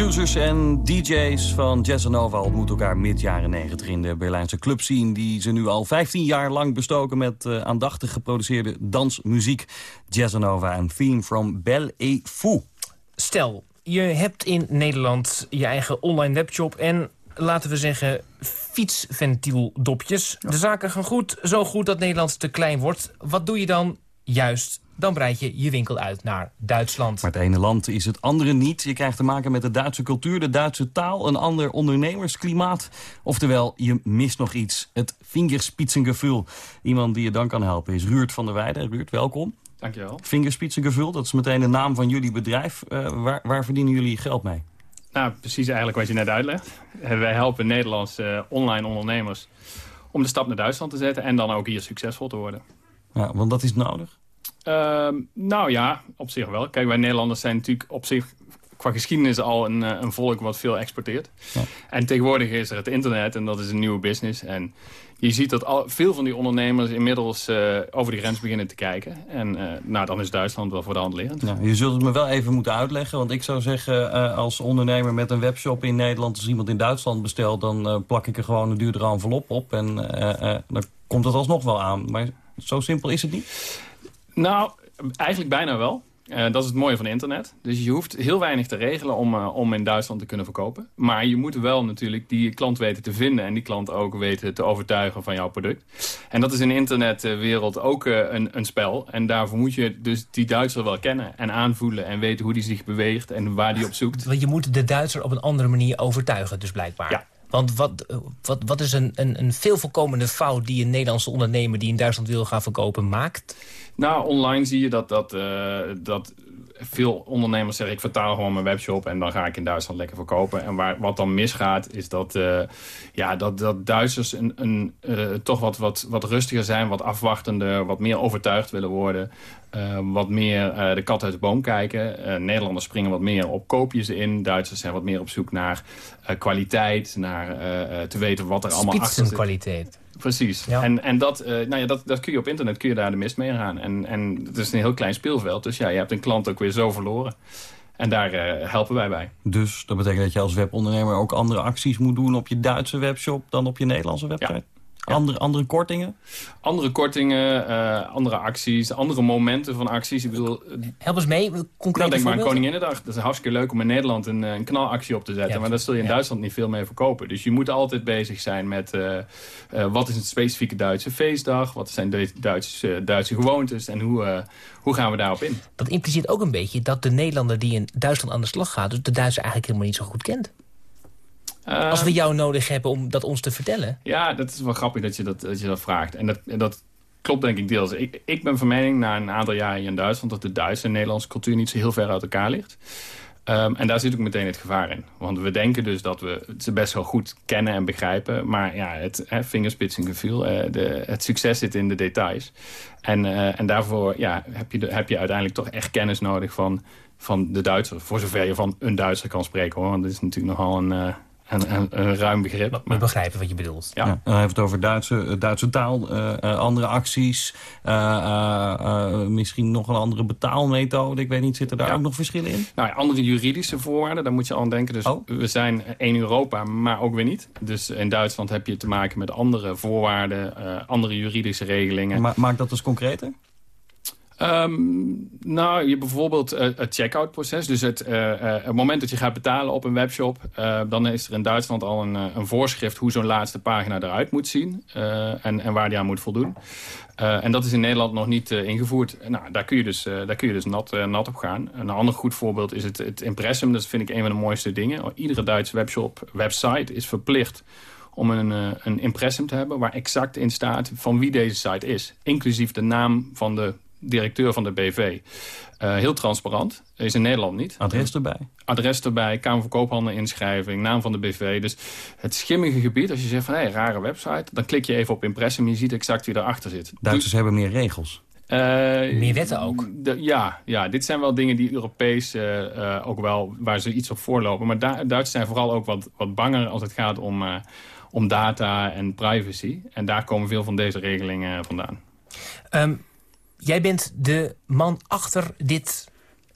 Producers en DJ's van Jazz Nova ontmoeten elkaar mid jaren 90 in de Berlijnse clubscene... die ze nu al 15 jaar lang bestoken met eh, aandachtig geproduceerde dansmuziek. Jazz Nova en Theme from Belle et Fou. Stel, je hebt in Nederland je eigen online webshop... en laten we zeggen fietsventieldopjes. De zaken gaan goed, zo goed dat Nederland te klein wordt. Wat doe je dan? Juist, dan breid je je winkel uit naar Duitsland. Maar het ene land is het andere niet. Je krijgt te maken met de Duitse cultuur, de Duitse taal... een ander ondernemersklimaat. Oftewel, je mist nog iets. Het vingerspitsengevoel. Iemand die je dan kan helpen is Ruurt van der Weijden. Ruurt, welkom. Dankjewel. Vingerspitsengevoel, dat is meteen de naam van jullie bedrijf. Eh, waar, waar verdienen jullie geld mee? Nou, precies eigenlijk wat je net uitlegt. Eh, Wij helpen Nederlandse eh, online ondernemers om de stap naar Duitsland te zetten... en dan ook hier succesvol te worden. Ja, want dat is nodig. Ehm, nou ja, op zich wel. Kijk, wij Nederlanders zijn natuurlijk op zich qua geschiedenis al een, eh, een volk wat veel exporteert. Ja. En tegenwoordig is er het internet en dat is een nieuwe business. En je ziet dat al, veel van die ondernemers inmiddels eh, over de grens beginnen te kijken. En eh, nou, dan is Duitsland wel voor de hand liggend. Ja, je zult het me wel even moeten uitleggen. Want ik zou zeggen, als ondernemer met een webshop in Nederland... als iemand in Duitsland bestelt, dan plak ik er gewoon een duurdere envelop op. En dan komt het alsnog wel aan. Maar zo simpel is het niet. Nou, eigenlijk bijna wel. Eh, dat is het mooie van internet. Dus je hoeft heel weinig te regelen om, eh, om in Duitsland te kunnen verkopen. Maar je moet wel natuurlijk die klant weten te vinden... en die klant ook weten te overtuigen van jouw product. En dat is in de internetwereld ook eh, een, een spel. En daarvoor moet je dus die Duitser wel kennen en aanvoelen... en weten hoe die zich beweegt en waar die op zoekt. Want je moet de Duitser op een andere manier overtuigen, dus blijkbaar. Ja. Want wat, wat, wat is een, een, een veel voorkomende fout die een Nederlandse ondernemer... die in Duitsland wil gaan verkopen, maakt? Nou, online zie je dat, dat, eh, dat veel ondernemers zeggen... ik vertaal gewoon mijn webshop en dan ga ik in Duitsland lekker verkopen. En waar, wat dan misgaat is dat, eh, ja, dat, dat Duitsers een, een, eh, toch wat, wat, wat rustiger zijn... wat afwachtender, wat meer overtuigd willen worden... eh, wat meer de kat uit de boom kijken. Nederlanders springen wat meer op koopjes in. Duitsers zijn wat meer op zoek naar kwaliteit... naar te weten wat er allemaal achter zit. Spitsenkwaliteit. Precies. Ja. En, en dat, eh, nou ja, dat, dat kun je op internet kun je daar de mist mee gaan. En, en het is een heel klein speelveld. Dus ja, je hebt een klant ook weer zo verloren. En daar eh, helpen wij bij. Dus dat betekent dat je als webondernemer ook andere acties moet doen... op je Duitse webshop dan op je Nederlandse website? Andere, andere kortingen? Andere kortingen, eh, andere acties, andere momenten van acties. Ik bedoel, Help eens mee, concreet nou, denk maar aan. Koninginnedag. Dat is hartstikke leuk om in Nederland een, eh, een knalactie op te zetten. Ja, maar daar zul je in ja. Duitsland niet veel mee verkopen. Dus je moet altijd bezig zijn met eh, eh, wat is een specifieke Duitse feestdag? Wat zijn de Duitse, Duitse gewoontes? En hoe, eh, hoe gaan we daarop in? Dat impliceert ook een beetje dat de Nederlander die in Duitsland aan de slag gaat... dus de Duitser eigenlijk helemaal niet zo goed kent. Eh, Als we jou nodig hebben om dat ons te vertellen. Ja, dat is wel grappig dat je dat, dat, je dat vraagt. En dat, dat klopt denk ik deels. Ik, ik ben van mening na een aantal jaren hier in Duitsland... dat de Duitse en Nederlandse cultuur niet zo heel ver uit elkaar ligt. Ehm, en daar zit ook meteen het gevaar in. Want we denken dus dat we ze best wel goed kennen en begrijpen. Maar ja, het hè, vingerspitsengevoel, eh de, het succes zit in de details. En, eh, en daarvoor ja, heb, je de- heb je uiteindelijk toch echt kennis nodig van, van de Duitser. Voor zover je van een Duitser kan spreken. Hoor. Want het is natuurlijk nogal een, eh, een, een, een ruim begrip. We begrijpen wat je bedoelt. Ja. Ja, dan heeft het over Duitse, eh, Duitse taal, eh, eh, andere acties, eh, eh, eh, misschien nog een andere betaalmethode. Ik weet niet, zitten daar Ja. ook nog verschillen in? Nou ja, andere juridische voorwaarden, daar moet je al aan denken. Dus Oh. we zijn één Europa, maar ook weer niet. Dus in Duitsland heb je te maken met andere voorwaarden, eh, andere juridische regelingen. Ma maak dat eens concreter. Ehm, nou, je bijvoorbeeld het checkout proces. Dus het, eh, eh, het moment dat je gaat betalen op een webshop... eh, dan is er in Duitsland al een, een voorschrift... hoe zo'n laatste pagina eruit moet zien en, en waar die aan moet voldoen. En dat is in Nederland nog niet ingevoerd. Nou, daar kun je dus, daar kun je dus nat, nat op gaan. Een ander goed voorbeeld is het, het impressum. Dat vind ik een van de mooiste dingen. Iedere Duitse webshop, website is verplicht om een, een impressum te hebben... waar exact in staat van wie deze site is. Inclusief de naam van de directeur van de BV. Eh, heel transparant. Is in Nederland niet. Adres erbij. Adres erbij, Kamer van Koophandel inschrijving, naam van de BV. Dus het schimmige gebied, als je zegt van hé, rare website... dan klik je even op impressum en je ziet exact wie erachter zit. Duitsers hebben meer regels. Eh, Meer wetten ook. de- ja, ja, dit zijn wel dingen die Europees eh, ook wel, waar ze iets op voorlopen. Maar Da- Duitsers zijn vooral ook wat, wat banger als het gaat om, eh, om data en privacy. En daar komen veel van deze regelingen vandaan. Ehm, jij bent de man achter dit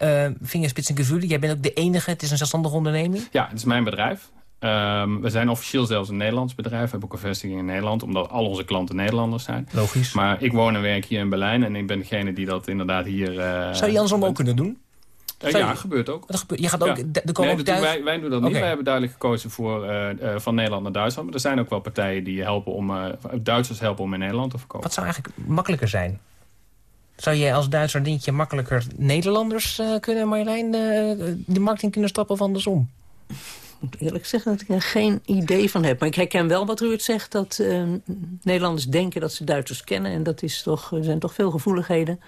uh, vingerspitsengevoel. Jij bent ook de enige. Het is een zelfstandige onderneming. Ja, het is mijn bedrijf. Ehm, we zijn officieel zelfs een Nederlands bedrijf. We hebben ook een vestiging in Nederland, omdat al onze klanten Nederlanders zijn. Logisch. Maar ik woon en werk hier in Berlijn en ik ben degene die dat inderdaad hier... eh, Zou je andersom ook kunnen doen? Eh, ja, je- gebeurt ook. Wat gebeurt? Je gaat ook, Ja. d- er komen Nee, ook dat wij, wij doen dat niet. Wij hebben duidelijk gekozen voor eh, eh, van Nederland naar Duitsland. Maar er zijn ook wel partijen die helpen om, eh, Duitsers helpen om in Nederland te verkopen. Wat zou eigenlijk makkelijker zijn? Zou jij als Duitser denk je makkelijker Nederlanders eh, kunnen, Marjolein, eh, de markt in kunnen stappen of andersom? Ik moet eerlijk zeggen dat ik er geen idee van heb. Maar ik herken wel wat Ruud zegt, dat eh, Nederlanders denken dat ze Duitsers kennen. En dat is toch, er zijn toch veel gevoeligheden.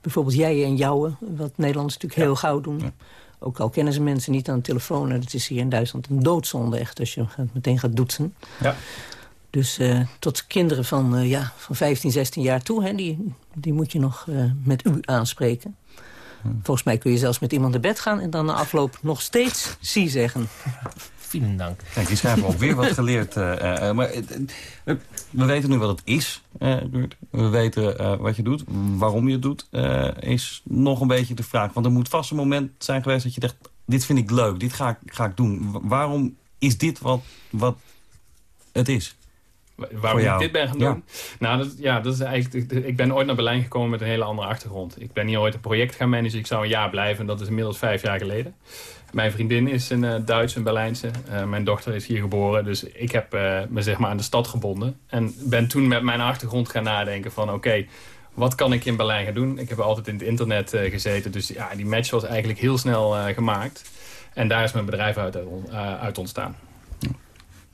Bijvoorbeeld jij en jouwe, wat Nederlanders natuurlijk heel gauw doen. Ook al kennen ze mensen niet aan de telefoon. en Dat is hier in Duitsland een doodzonde echt, als je meteen gaat doetsen. Ja. Dus eh, tot kinderen van, eh, ja, van 15, 16 jaar toe, hè, die, die moet je nog eh, met u aanspreken. Volgens mij kun je zelfs met iemand naar bed gaan... en dan na afloop nog steeds zie zeggen. Vielen dank. Kijk, die schrijven ook weer wat geleerd. eh, eh, eh, maar we weten nu wat het is, eh, Ruud. We weten eh, wat je doet. Waarom je het doet, eh, is nog een beetje de vraag. Want er moet vast een moment zijn geweest dat je dacht... dit vind ik leuk, dit ga ik, ga ik doen. Wa- waarom is dit wat, wat het is? Waarom ik dit ben gaan doen? Nou, dat, ja, dat is eigenlijk, ik ben ooit naar Berlijn gekomen met een hele andere achtergrond. Ik ben hier ooit een project gaan managen. Ik zou een jaar blijven en dat is inmiddels vijf jaar geleden. Mijn vriendin is een uh, Duitse, een Berlijnse. Uh, mijn dochter is hier geboren. Dus ik heb uh, me zeg maar aan de stad gebonden. En ben toen met mijn achtergrond gaan nadenken van... oké, wat kan ik in Berlijn gaan doen? Ik heb altijd in het internet gezeten. Dus ja, die match was eigenlijk heel snel gemaakt. En daar is mijn bedrijf uit, uit ontstaan.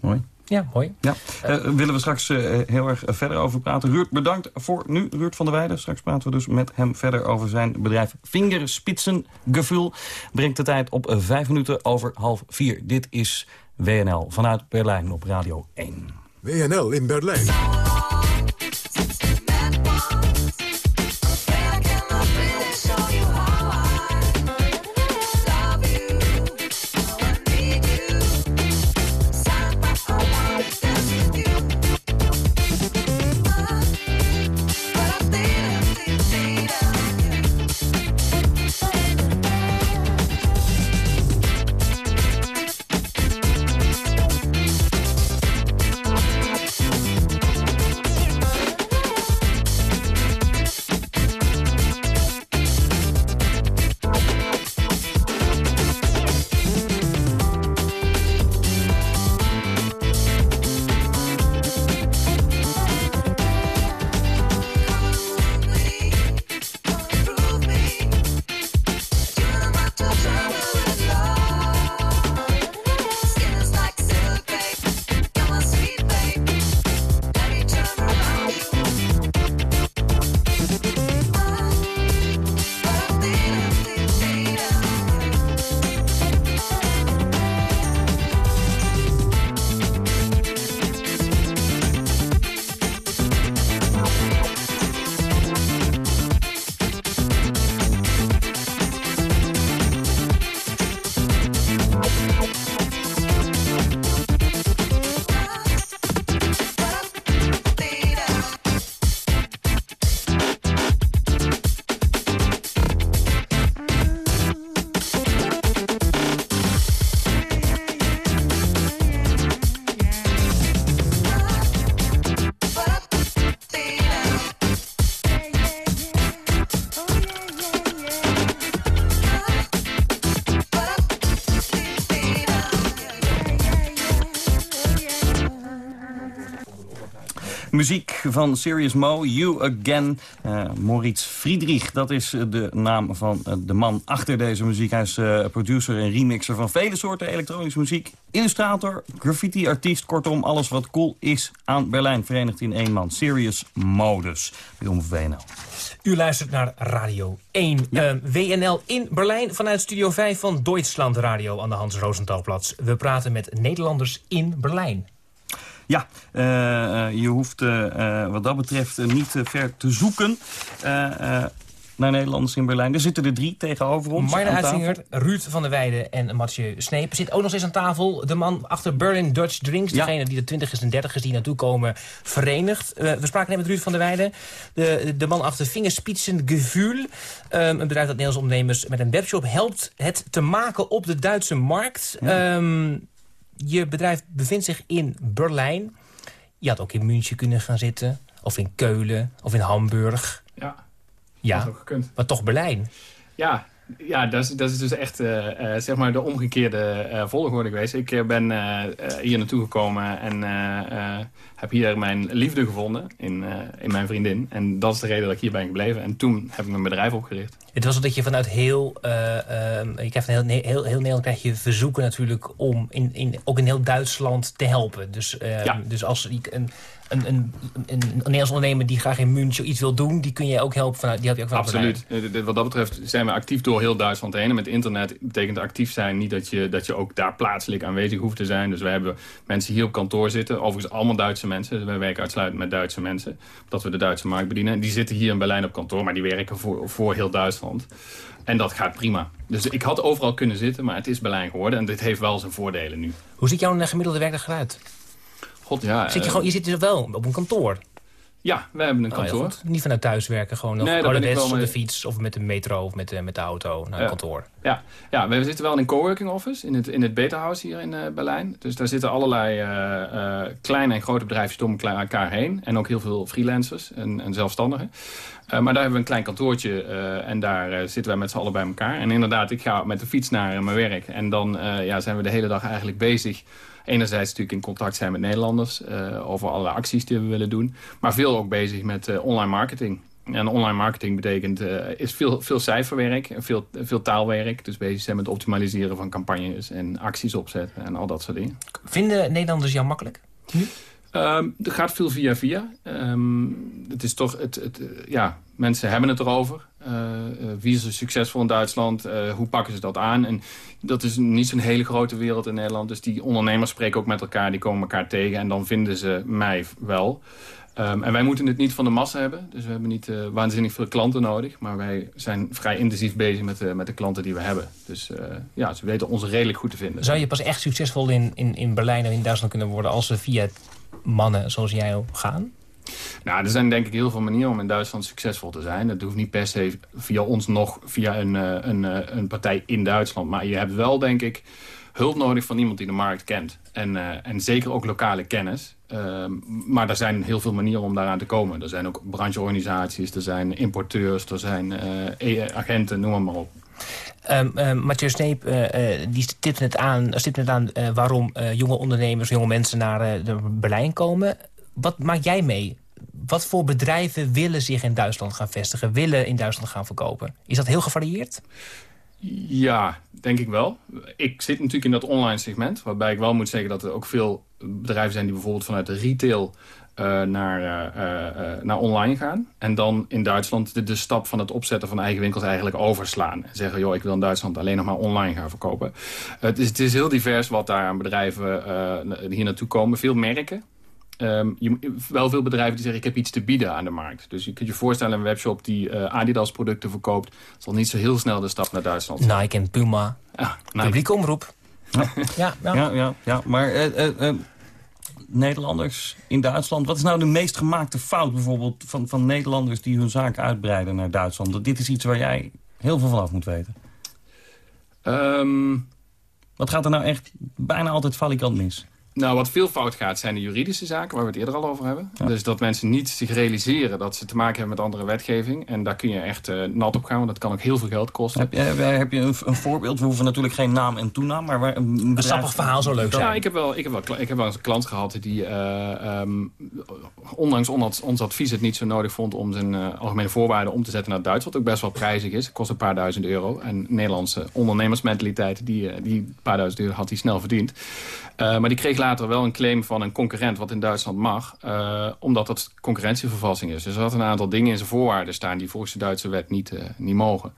Mooi. Ja, mooi. Ja. Uh, willen we straks uh, heel erg verder over praten. Ruud, bedankt voor nu. Ruud van der Weijden. Straks praten we dus met hem verder over zijn bedrijf Vingerspitsengevoel. Brengt de tijd op vijf minuten over half vier. Dit is WNL vanuit Berlijn op Radio 1. WNL in Berlijn. Muziek van Serious Mo, You Again. Eh Moritz Friedrich, dat is eh, de naam van eh, de man achter deze muziek. Hij is producer en remixer van vele soorten elektronische muziek. Illustrator, graffiti-artiest, kortom alles wat cool is aan Berlijn. Verenigd in één man. Serious Modus. Omroep WNL. U luistert naar Radio 1. Eh, WNL in Berlijn vanuit Studio 5 van Deutschland Radio aan de Hans Rosenthalplatz. We praten met Nederlanders in Berlijn. Ja, eh, eh, je hoeft eh, wat dat betreft niet ver te zoeken naar Nederlanders in Berlijn. Er zitten er drie tegenover ons. Tafel. Uitzinger, Ruud van der Weijden en Mathieu Sneep. Zit ook nog steeds aan tafel de man achter Berlin Dutch Drinks. Ja. Degene die de twintigers en dertigers die naartoe komen verenigt. We spraken net met Ruud van der Weijden. De, de man achter Fingerspitzengefühl. Ehm een bedrijf dat Nederlandse ondernemers met een webshop helpt het te maken op de Duitse markt. Ehm, je bedrijf bevindt zich in Berlijn. Je had ook in München kunnen gaan zitten. Of in Keulen. Of in Hamburg. Ja, Ja, had ook gekund. maar toch Berlijn. Ja, ja dat, is, dat is dus echt eh, eh, zeg maar de omgekeerde eh, volgorde geweest. Ik ben hier naartoe gekomen en heb hier mijn liefde gevonden in, in mijn vriendin. En dat is de reden dat ik hier ben gebleven. En toen heb ik mijn bedrijf opgericht. Het was dat je vanuit heel, eh, ehm, je krijgt van heel, heel, heel Nederland krijg je verzoeken natuurlijk om in, in, ook in heel Duitsland te helpen. Dus, ehm, Ja. dus als ik een, een, een, een, een Nederlands ondernemer die graag in München iets wil doen, die kun je ook helpen vanuit, die help je ook vanuit Absoluut. Eh, Wat dat betreft zijn we actief door heel Duitsland heen. En met internet betekent actief zijn niet dat je, dat je ook daar plaatselijk aanwezig hoeft te zijn. Dus we hebben mensen hier op kantoor zitten. Overigens allemaal Duitse mensen. Dus wij werken uitsluitend met Duitse mensen. Omdat we de Duitse markt bedienen. Die zitten hier in Berlijn op kantoor, maar die werken voor, voor heel Duitsland. En dat gaat prima. Dus ik had overal kunnen zitten, maar het is Berlijn geworden. En dit heeft wel zijn voordelen nu. Hoe ziet jouw gemiddelde werkdag eruit? God, ja. Zit je, eh, gewoon, je zit dus wel op een kantoor. Ja, we hebben een Oh, kantoor. Niet vanuit thuis werken, gewoon nog Nee, ouderwets op de fiets of met de metro of met de, met de auto naar een kantoor. Ja, ja, we zitten wel in een coworking office in het, in het Beta House hier in eh, Berlijn. Dus daar zitten allerlei eh, eh, kleine en grote bedrijfjes om elkaar- heen. En ook heel veel freelancers en, en zelfstandigen. Eh, maar daar hebben we een klein kantoortje eh, en daar eh, zitten wij met z'n allen bij elkaar. En inderdaad, ik ga met de fiets naar eh, mijn werk. En dan eh, ja, zijn we de hele dag eigenlijk bezig. Enerzijds natuurlijk in contact zijn met Nederlanders eh, over allerlei acties die we willen doen. Maar veel ook bezig met eh, online marketing. En online marketing betekent eh, is veel, veel cijferwerk en veel, veel taalwerk. Dus bezig zijn met het optimaliseren van campagnes en acties opzetten en al dat soort dingen. Vinden Nederlanders jou makkelijk? Ehm er gaat veel via via. Ehm, het is toch, het, het, ja, mensen hebben het erover. Eh, eh, wie is er succesvol in Duitsland? Eh, hoe pakken ze dat aan? En dat is niet zo'n hele grote wereld in Nederland. Dus die ondernemers spreken ook met elkaar, die komen elkaar tegen. En dan vinden ze mij wel. Ehm, en wij moeten het niet van de massa hebben. Dus we hebben niet waanzinnig veel klanten nodig. Maar wij zijn vrij intensief bezig met, met de klanten die we hebben. Dus ja, ze weten ons redelijk goed te vinden. Zou je pas echt succesvol in, in, in Berlijn en in Duitsland kunnen worden als ze via mannen zoals jij gaan? Nou, er zijn denk ik heel veel manieren om in Duitsland succesvol te zijn. Dat hoeft niet per se via ons nog via een, eh, een, eh, een partij in Duitsland. Maar je hebt wel, denk ik, hulp nodig van iemand die de markt kent. En, eh, en zeker ook lokale kennis. Ehm, maar er zijn heel veel manieren om daaraan te komen. Er zijn ook brancheorganisaties, er zijn importeurs, er zijn e- agenten, noem maar op. Um, Mathieu Sneep die stipt net aan, stipt net aan waarom jonge ondernemers, jonge mensen naar Berlijn komen. Wat maak jij mee? Wat voor bedrijven willen zich in Duitsland gaan vestigen, willen in Duitsland gaan verkopen? Is dat heel gevarieerd? Ja, denk ik wel. Ik zit natuurlijk in dat online segment. Waarbij ik wel moet zeggen dat er ook veel bedrijven zijn... die bijvoorbeeld vanuit de retail eh, naar, eh, eh, naar online gaan. En dan in Duitsland de, stap van het opzetten van eigen winkels eigenlijk overslaan. En zeggen, joh, ik wil in Duitsland alleen nog maar online gaan verkopen. het, is, het is heel divers wat daar aan bedrijven hier naartoe komen. Veel merken. Ehm, je, wel veel bedrijven die zeggen, ik heb iets te bieden aan de markt. Dus je kunt je voorstellen, een webshop die eh, Adidas producten verkoopt... zal niet zo heel snel de stap naar Duitsland. Nike en Puma, Ja, Nike. publieke omroep. Ja, ja. Ja, ja, ja. maar eh, eh, eh, Nederlanders in Duitsland... wat is nou de meest gemaakte fout bijvoorbeeld van, van Nederlanders... die hun zaak uitbreiden naar Duitsland? Dat Dit is iets waar jij heel veel van af moet weten. Ehm, Wat gaat er nou echt bijna altijd valikant mis? Nou, wat veel fout gaat zijn de juridische zaken... waar we het eerder al over hebben. Dus dat mensen niet zich realiseren dat ze te maken hebben met andere wetgeving. En daar kun je echt eh, nat op gaan, want dat kan ook heel veel geld kosten. Heb je, heb je een, een voorbeeld? We hoeven natuurlijk geen naam en toenaam, maar... Waar, een, Een bedrijf- sappig verhaal zou leuk zijn. Ja, ik heb wel, ik heb wel, ik heb wel eens een klant gehad die, eh, ehm, ondanks ons, ons advies het niet zo nodig vond om zijn eh, algemene voorwaarden om te zetten naar Duits, wat ook best wel prijzig is. Het kost een paar duizend euro. En Nederlandse ondernemersmentaliteit, die, die paar duizend euro had hij snel verdiend. Eh, maar die kreeg later wel een claim van een concurrent, wat in Duitsland mag, eh, omdat dat concurrentievervalsing is. Dus er had een aantal dingen in zijn voorwaarden staan die volgens de Duitse wet niet, eh, niet mogen.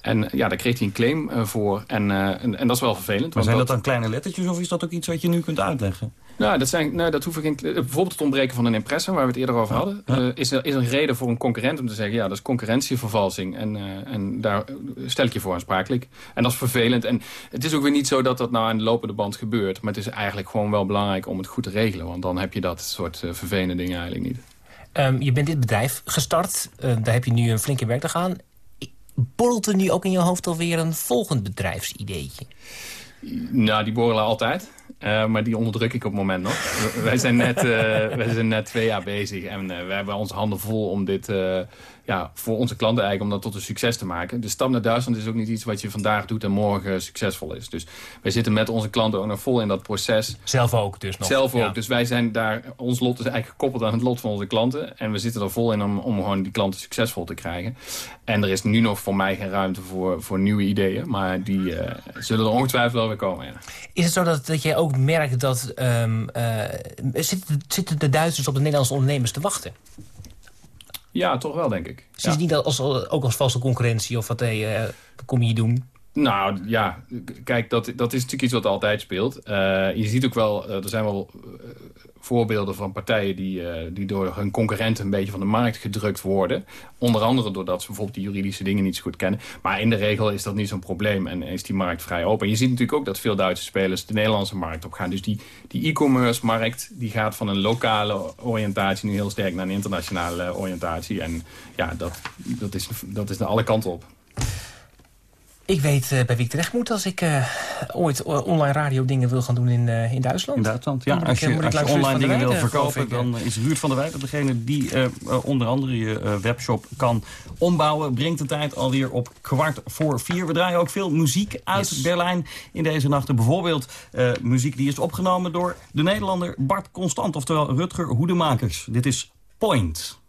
En eh, ja, daar kreeg hij een claim voor. En, en, en dat is wel vervelend. Maar want zijn dat dan kleine lettertjes of is dat ook iets wat je nu kunt uitleggen? Nou, dat zijn, nou, dat hoef ik bijvoorbeeld het ontbreken van een impressum, waar we het eerder over hadden, eh, is, is een reden voor een concurrent om te zeggen, ja, dat is concurrentievervalsing. En, eh, en daar stel ik je voor aansprakelijk. En dat is vervelend. En het is ook weer niet zo dat dat nou aan de lopende band gebeurt. Maar het is eigenlijk gewoon wel belangrijk om het goed te regelen. Want dan heb je dat soort eh, vervelende dingen eigenlijk niet. Ehm, je bent dit bedrijf gestart. Eh, daar heb je nu een flinke werk te gaan. Borrelt er nu ook in je hoofd alweer een volgend bedrijfsideetje? Nou, die borrelen altijd. Eh, maar die onderdruk ik op het moment nog. Wij, zijn net, eh, wij zijn net twee jaar bezig. En eh, we hebben onze handen vol om dit ja, voor onze klanten eigenlijk om dat tot een succes te maken. De stap naar Duitsland is ook niet iets wat je vandaag doet en morgen succesvol is. Dus wij zitten met onze klanten ook nog vol in dat proces. Zelf ook dus nog. Zelf ook. Ja. Dus wij zijn daar, ons lot is eigenlijk gekoppeld aan het lot van onze klanten. En we zitten er vol in om, om gewoon die klanten succesvol te krijgen. En er is nu nog voor mij geen ruimte voor, voor nieuwe ideeën. Maar die eh, zullen er ongetwijfeld wel weer komen. Ja. Is het zo dat, dat jij ook merkt dat... ehm, eh, zitten, zitten de Duitsers op de Nederlandse ondernemers te wachten? Ja, toch wel denk ik. Zie je het niet als, ook als valse concurrentie? Of wat, hey, eh, wat kom je hier doen? Nou ja, kijk, dat, dat is natuurlijk iets wat altijd speelt. Eh, je ziet ook wel, eh, er zijn wel eh, voorbeelden van partijen die, die door hun concurrenten een beetje van de markt gedrukt worden. Onder andere doordat ze bijvoorbeeld die juridische dingen niet zo goed kennen. Maar in de regel is dat niet zo'n probleem en is die markt vrij open. En je ziet natuurlijk ook dat veel Duitse spelers de Nederlandse markt op gaan. Dus die die e-commerce markt die gaat van een lokale oriëntatie nu heel sterk naar een internationale oriëntatie. En ja, dat, dat, is, dat is naar alle kanten op. Ik weet eh, bij wie ik terecht moet als ik eh, ooit online radio dingen wil gaan doen in, eh, in Duitsland. In Duitsland, ja. Als je, als online dingen wil verkopen, dan is Ruud van der Weijden degene die onder andere je webshop kan ombouwen. Brengt de tijd alweer op kwart voor vier. We draaien ook veel muziek uit Yes. Berlijn in deze nachten. Bijvoorbeeld muziek die is opgenomen door de Nederlander Bart Constant, oftewel Rutger Hoedemakers. Dit is Point.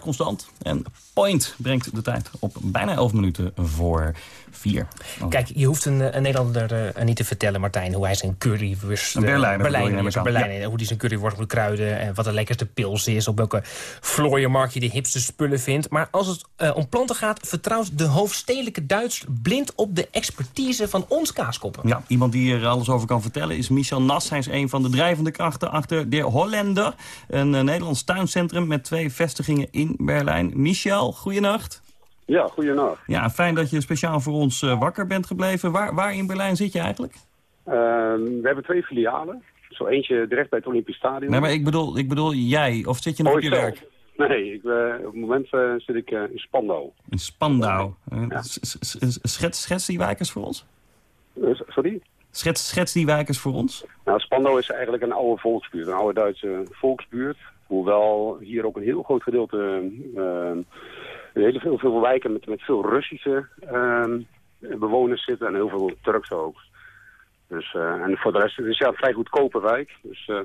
Constant. En Point brengt de tijd op bijna 11 minuten voor 4. Oh. Kijk, je hoeft een, een Nederlander eh, niet te vertellen, Martijn... hoe hij zijn currywurst... Een Berlijner bedoel je, Berlijner, is, hoe hij zijn curryworst moet kruiden... en wat de lekkerste pils is, op welke vlooiermarkt je de hipste spullen vindt. Maar als het eh, om planten gaat, vertrouwt de hoofdstedelijke Duits... blind op de expertise van ons kaaskoppen. Ja, iemand die er alles over kan vertellen is Michel Nas. Hij is een van de drijvende krachten achter De Hollander. Een eh, Nederlands tuincentrum met twee vestigingen in Berlijn. Michel, goeienacht. Ja, goeienacht. Ja, fijn dat je speciaal voor ons eh, wakker bent gebleven. Waar, waar in Berlijn zit je eigenlijk? Ehm, we hebben twee filialen. Zo eentje direct bij het Olympisch Stadion. Nee, maar ik bedoel, ik bedoel jij. Of zit je nog Oh, op je zelf. werk? Nee, ik, eh, op het moment eh, zit ik in Spandau. In Spandau. Ja. Schets, schets die wijkers voor ons? Sorry? Schets, schets die wijkers voor ons? Nou, Spandau is eigenlijk een oude volksbuurt. Een oude Duitse volksbuurt. Hoewel hier ook een heel groot gedeelte... heel veel, veel wijken met, met veel Russische eh, bewoners zitten. En heel veel Turks ook. Dus, eh, en voor de rest is ja, een vrij goedkope wijk. Dus, eh,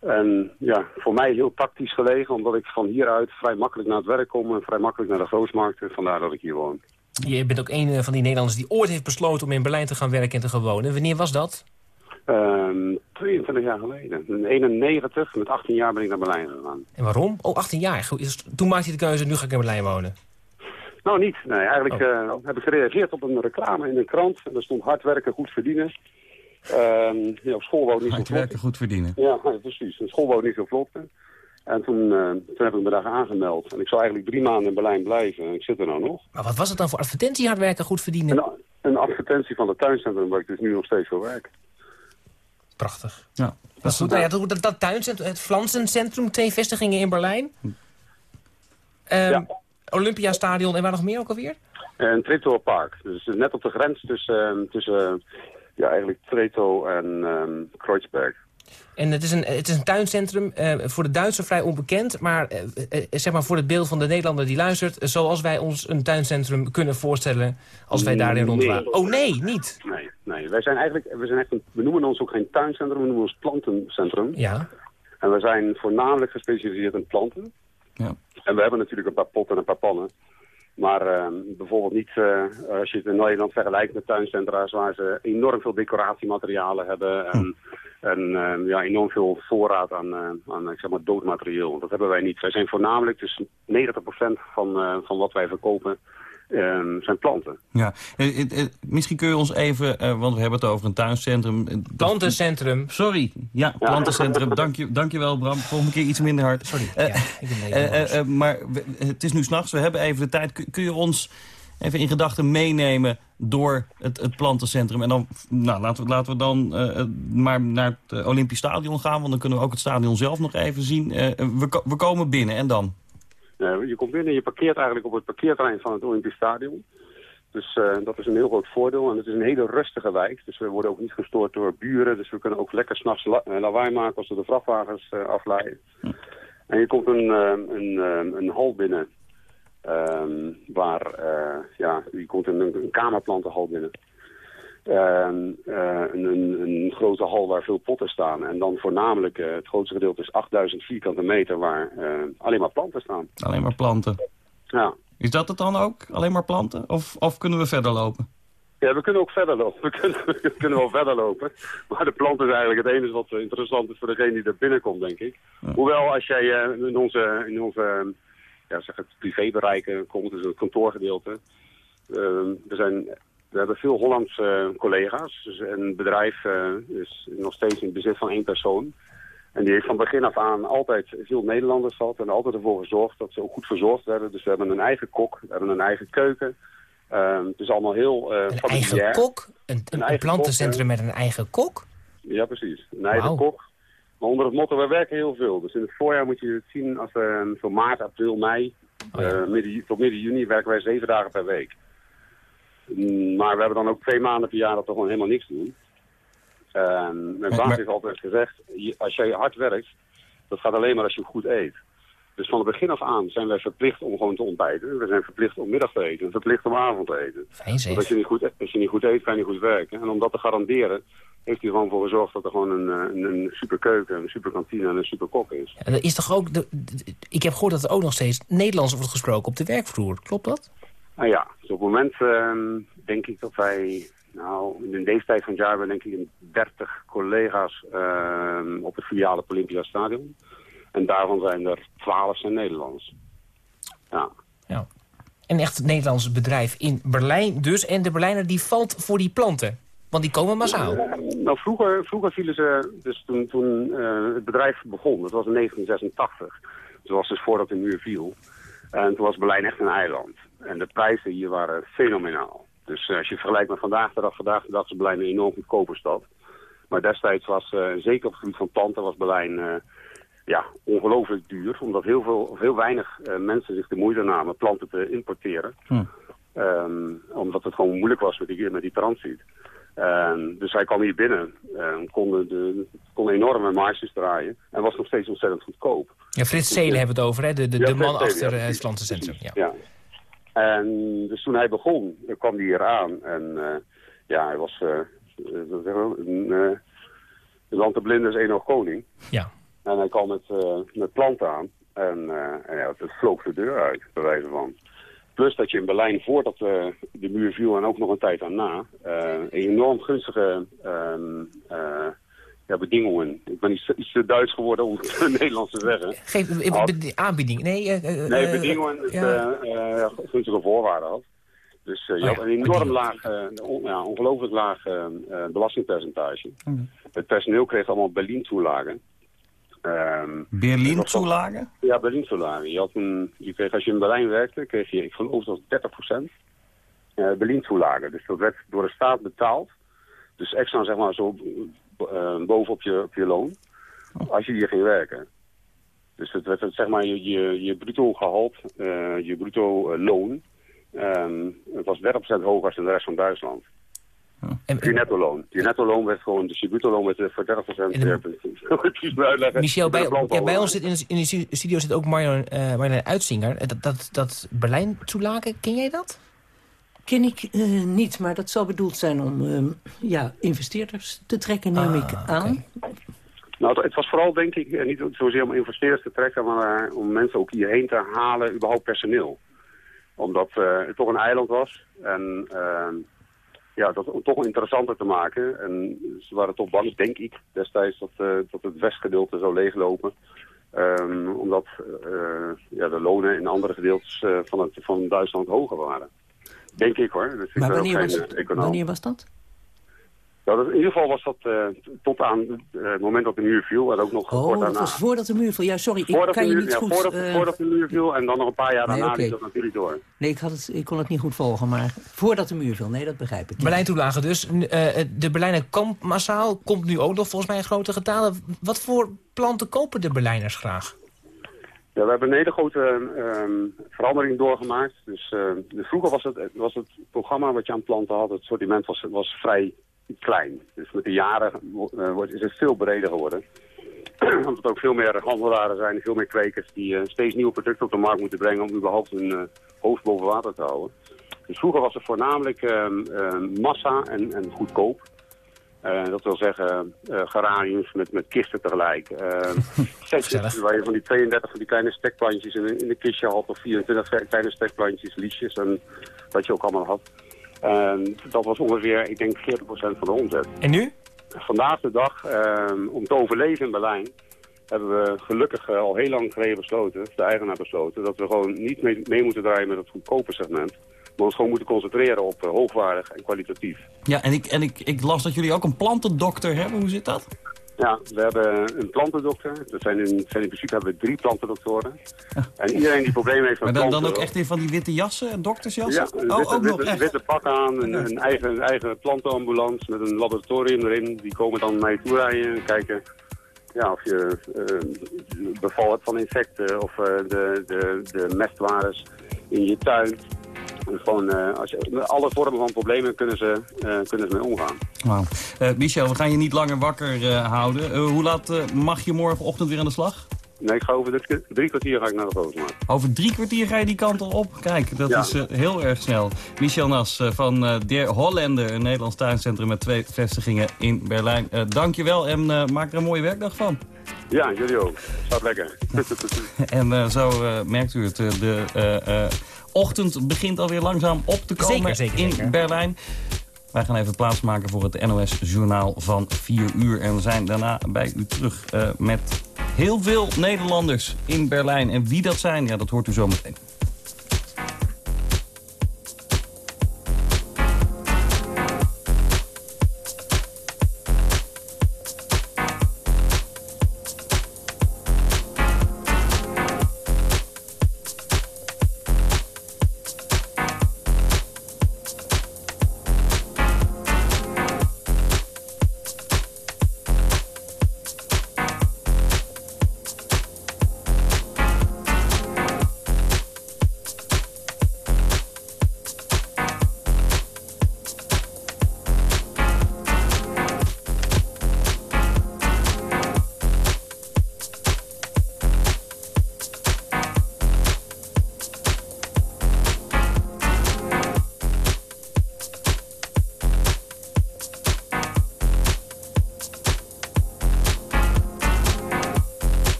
en ja, voor mij heel tactisch gelegen. Omdat ik van hieruit vrij makkelijk naar het werk kom. En vrij makkelijk naar de grootmarkten. Vandaar dat ik hier woon. Je bent ook een eh, van die Nederlanders die ooit heeft besloten... om in Berlijn te gaan werken en te gaan wonen. Wanneer was dat? Ehm 22 jaar geleden. In 91, met 18 jaar ben ik naar Berlijn gegaan. En waarom? Oh, 18 jaar. Toen maakte je de keuze, nu ga ik in Berlijn wonen. Nou, niet. Nee, eigenlijk Oh. eh, heb ik gereageerd op een reclame in een krant. En daar stond hard werken, goed verdienen. Ehm, ja, op school het niet zo Hard vlot. werken, goed verdienen. Ja, precies. Op school het niet zo vlot. En toen, eh, toen heb ik me daar aangemeld. En ik zou eigenlijk drie maanden in Berlijn blijven. En ik zit er nou nog. Maar wat was het dan voor advertentie hard werken, goed verdienen? Een, een advertentie van het tuincentrum waar ik dus nu nog steeds voor werk. Prachtig. Ja. Dat is goed. Nou ja, dat, dat, dat tuincentrum, het Flansencentrum, twee vestigingen in Berlijn. Ehm Ja. Olympiastadion en waar nog meer ook alweer? En Trito Park. Dus net op de grens tussen, eh, tussen ja, eigenlijk Trito en ehm Kreuzberg. En het is een, het is een tuincentrum, eh, voor de Duitser vrij onbekend... maar eh, eh, zeg maar voor het beeld van de Nederlander die luistert... zoals wij ons een tuincentrum kunnen voorstellen als wij daarin Nee. rondwaren. Oh nee, niet. Nee, nee. Wij zijn eigenlijk, we, zijn echt een, we noemen ons ook geen tuincentrum, we noemen ons plantencentrum. Ja, En we zijn voornamelijk gespecialiseerd in planten. Ja. En we hebben natuurlijk een paar potten en een paar pannen. Maar eh, bijvoorbeeld niet, eh, als je het in Nederland vergelijkt met tuincentra's... waar ze enorm veel decoratiematerialen hebben... en, en eh, ja, enorm veel voorraad aan, eh, aan ik zeg maar, doodmaterieel. Dat hebben wij niet. Wij zijn voornamelijk, dus 90% van, eh, van wat wij verkopen... eh, zijn planten. Ja. Eh, eh, eh, misschien kun je ons even, eh, want we hebben het over een tuincentrum. eh, plantencentrum. Sorry, ja, plantencentrum. Dank je, dank je wel, Bram. Volgende keer iets minder hard. Sorry, Eh, ja, ik ben Eh, Nederlands. eh, eh, maar we- het is nu s'nachts, we hebben even de tijd. Kun, kun je ons even in gedachten meenemen door het, het plantencentrum? En dan, nou, laten we, laten we dan eh, eh, maar naar het eh, Olympisch Stadion gaan... want dan kunnen we ook het stadion zelf nog even zien. We, we komen binnen en dan? Je komt binnen en je parkeert eigenlijk op het parkeerterrein van het Olympisch Stadion. Dus dat is een heel groot voordeel. En het is een hele rustige wijk. Dus we worden ook niet gestoord door buren. Dus we kunnen ook lekker s'nachts la lawaai maken als we de vrachtwagens eh, afleiden. En je komt een, een, een hal binnen. Ehm, waar, eh, ja, je komt in een, een kamerplantenhal binnen. Ehm, eh, een, een, een grote hal waar veel potten staan. En dan voornamelijk, eh, het grootste gedeelte is 8000 vierkante meter waar alleen maar planten staan. Alleen maar planten. Ja. Is dat het dan ook? Alleen maar planten? Of, of kunnen we verder lopen? Ja, we kunnen ook verder lopen. We kunnen, we kunnen wel verder lopen. Maar de plant is eigenlijk het enige wat interessant is voor degene die er binnenkomt, denk ik. Hoewel, als jij in onze, in onze ja, zeg het privébereiken komt, dus het kantoorgedeelte. eh, we, zijn, we hebben veel Hollandse eh, collega's. Dus een bedrijf eh, is nog steeds in bezit van één persoon. En die heeft van begin af aan altijd veel Nederlanders gehad en altijd ervoor gezorgd dat ze ook goed verzorgd werden. Dus we hebben een eigen kok, we hebben een eigen keuken. Eh, het is allemaal heel eh Een familiair. eigen kok? Een, een, een eigen plantencentrum kok, met een eigen kok? Ja, precies. Een eigen kok. Maar onder het motto, we werken heel veel. Dus in het voorjaar moet je het zien als uh, zo maart, april, mei. Oh ja. eh, midden, tot midden juni werken wij zeven dagen per week. Mm, Maar we hebben dan ook twee maanden per jaar dat we gewoon helemaal niks doen. En mijn Maar- baas heeft altijd gezegd, als jij hard werkt, dat gaat alleen maar als je goed eet. Dus van het begin af aan zijn wij verplicht om gewoon te ontbijten. We zijn verplicht om middag te eten en verplicht om avond te eten. Fijn Want als je, niet goed, als je niet goed eet, kan je niet goed werken. En om dat te garanderen, heeft hij gewoon voor gezorgd dat er gewoon een, eh, een, een superkeuken, een superkantine en een superkok is. En er is toch ook... De, de- ik heb gehoord dat er ook nog steeds Nederlands wordt gesproken op de werkvloer. Klopt dat? Nou ja, dus op het moment ehm, denk ik dat wij, nou, in deze tijd van het jaar denk ik een 30 collega's ehm, op het filiale Olympia Stadion. En daarvan zijn er 12 zijn Nederlands. Ja. Ja. Een echt Nederlands bedrijf in Berlijn dus. En de Berlijner die valt voor die planten. Want die komen massaal. Nou, vroeger, vroeger vielen ze, dus toen, toen eh, het bedrijf begon, dat was in 1986. Dat was dus voordat de muur viel. En toen was Berlijn echt een eiland. En de prijzen hier waren fenomenaal. Dus eh, als je vergelijkt met vandaag de dag, vandaag de dag is Berlijn een enorm goedkope stad. Maar destijds was, eh, zeker op het gebied van planten, was Berlijn eh, ja, ongelooflijk duur. Omdat heel, veel, of heel weinig eh, mensen zich de moeite namen planten te importeren. Ehm, omdat het gewoon moeilijk was met die, met die transit. Ehm, dus hij kwam hier binnen, en konden, de, kon enorme marges draaien en was nog steeds ontzettend goedkoop. Ja, Frits Zelen hebben we het over, hè? De, de, Ja, de man Zelen, achter ja, eh, het precies. plantencentrum. Ja. Ja. En dus toen hij begon, eh, kwam hij hier aan en eh, ja, hij was, eh, eh, een, uh, een land de blinde is één koning. Ja. En hij kwam met, eh, met planten aan en, eh, en ja, het vloog de deur uit, bij wijze van. Plus dat je in Berlijn, voordat eh, de muur viel en ook nog een tijd daarna, eh enorm gunstige ehm, eh, ja, bedingingen. Ik ben iets, iets te Duits geworden om het Nederlands te zeggen. Geef aanbieding. Nee, eh, Nee, bedingingen, het, ja. gunstige voorwaarden had. Dus je Oh had ja, een enorm laag, on- ja, ongelooflijk laag belastingpercentage. Het personeel kreeg allemaal Berlin-toelagen. Ehm, Berlin toelagen? ja, Berlin-toelagen. Je, had een, je kreeg, als je in Berlijn werkte, kreeg je, ik geloof dat 30% eh Berlin-toelagen. Dus dat werd door de staat betaald. Dus extra, zeg maar, zo eh, bovenop je, op je loon. Als je hier ging werken. Dus het werd, zeg maar, je, je, je bruto gehalte, eh, je bruto eh, loon. ehm, het was 30% hoger dan de rest van Duitsland. En- Je netto-loon. Je netto-loon werd gewoon, je bruto-loon werd eh, voor 30% En de- me uitleggen. Michel, bij, een ja, bij ons zit in, de- in de studio zit ook Marjolein, eh Marjolein Uitzinger. Dat, dat, dat Berlijn-toelagen, ken jij dat? Ken ik eh, niet, maar dat zal bedoeld zijn om ehm, ja, investeerders te trekken, neem ik aan. Nou, het, was vooral denk ik niet zozeer om investeerders te trekken, maar om mensen ook hierheen te halen, überhaupt personeel. Omdat eh, het toch een eiland was en eh, ja, dat toch interessanter te maken. En ze waren toch bang, denk ik, destijds dat, eh, dat het westgedeelte zou leeglopen. Ehm, omdat eh, ja, de lonen in andere gedeeltes eh, van, het, van Duitsland hoger waren. Denk ik hoor. Dus ik Maar wanneer geen was, wanneer was dat? Ja, dat- in ieder geval was dat eh, tot aan eh, het moment dat de muur viel en ook nog kort Oh, dat daarna. was voordat de muur viel. Ja, sorry, ik kan je niet ja, goed... Voordat, eh, voordat de muur viel en dan nog een paar jaar Nee, daarna liep dat natuurlijk door. Nee, ik, had het, ik kon het niet goed volgen, maar voordat de muur viel. Nee, dat begrijp ik. Berlijn-toelagen dus. Eh, de Berlijner kamp massaal komt nu ook nog volgens mij in grote getalen. Wat voor planten kopen de Berlijners graag? Ja, we hebben een hele grote ehm, verandering doorgemaakt. Dus eh, de- vroeger was het, was het programma wat je aan planten had, het sortiment was, was vrij klein. Dus met de jaren eh, wordt- is het veel breder geworden. Omdat er ook veel meer handelaren zijn, veel meer kwekers die eh, steeds nieuwe producten op de markt moeten brengen om überhaupt hun eh, hoofd boven water te houden. Dus vroeger was het voornamelijk ehm, ehm, massa en, en goedkoop. Dat wil zeggen eh geraniums met, met kisten tegelijk. Setjes waar je van die 32 van die kleine stekplantjes in, een- in een kistje had. Of 24 kleine stekplantjes, liesjes en wat je ook allemaal had. En dat was ongeveer, ik denk, 40% van de omzet. En nu? Vandaag de dag, ehm, om te overleven in Berlijn, hebben we gelukkig eh, al heel lang geleden besloten, de eigenaar besloten, dat we gewoon niet mee, mee moeten draaien met het goedkope segment. Maar ons gewoon moeten concentreren op eh, hoogwaardig en kwalitatief. Ja, en, ik, en ik, ik las dat jullie ook een plantendokter hebben. Hoe zit dat? Ja, we hebben een plantendokter. Dat zijn in, zijn in principe hebben we drie plantendoktoren. En iedereen die problemen heeft met Maar dan, planten... dan ook echt in van die witte jassen, doktersjassen? Ja, een oh, witte, ook nog witte, echt. witte pak aan, een, een eigen, een eigen plantenambulance met een laboratorium erin. Die komen dan naar je toe rijden en kijken ja, of je eh, beval hebt van insecten of eh, de, de, de mestwares in je tuin. Dus gewoon, eh, als je, met alle vormen van problemen kunnen ze, eh, kunnen ze mee omgaan. Wauw. Eh, Michel, we gaan je niet langer wakker houden. Hoe laat mag je morgenochtend weer aan de slag? Nee, ik ga over drie, drie kwartier ga ik naar de Roosmarkt. Over drie kwartier ga je die kant al op. Kijk, dat Ja. is heel erg snel. Michel Nas van eh Der Hollander, een Nederlands tuincentrum met twee vestigingen in Berlijn. Eh dankjewel en maak er een mooie werkdag van. Ja, jullie ook. Staat lekker. En zo merkt u het, de ochtend begint alweer langzaam op te komen Zeker, zeker, in zeker. Berlijn. Wij gaan even plaatsmaken voor het NOS-journaal van 4 uur. En we zijn daarna bij u terug eh, met heel veel Nederlanders in Berlijn. En wie dat zijn, ja, dat hoort u zo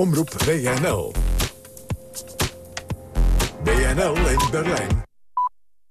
Omroep WNL. WNL in Berlijn.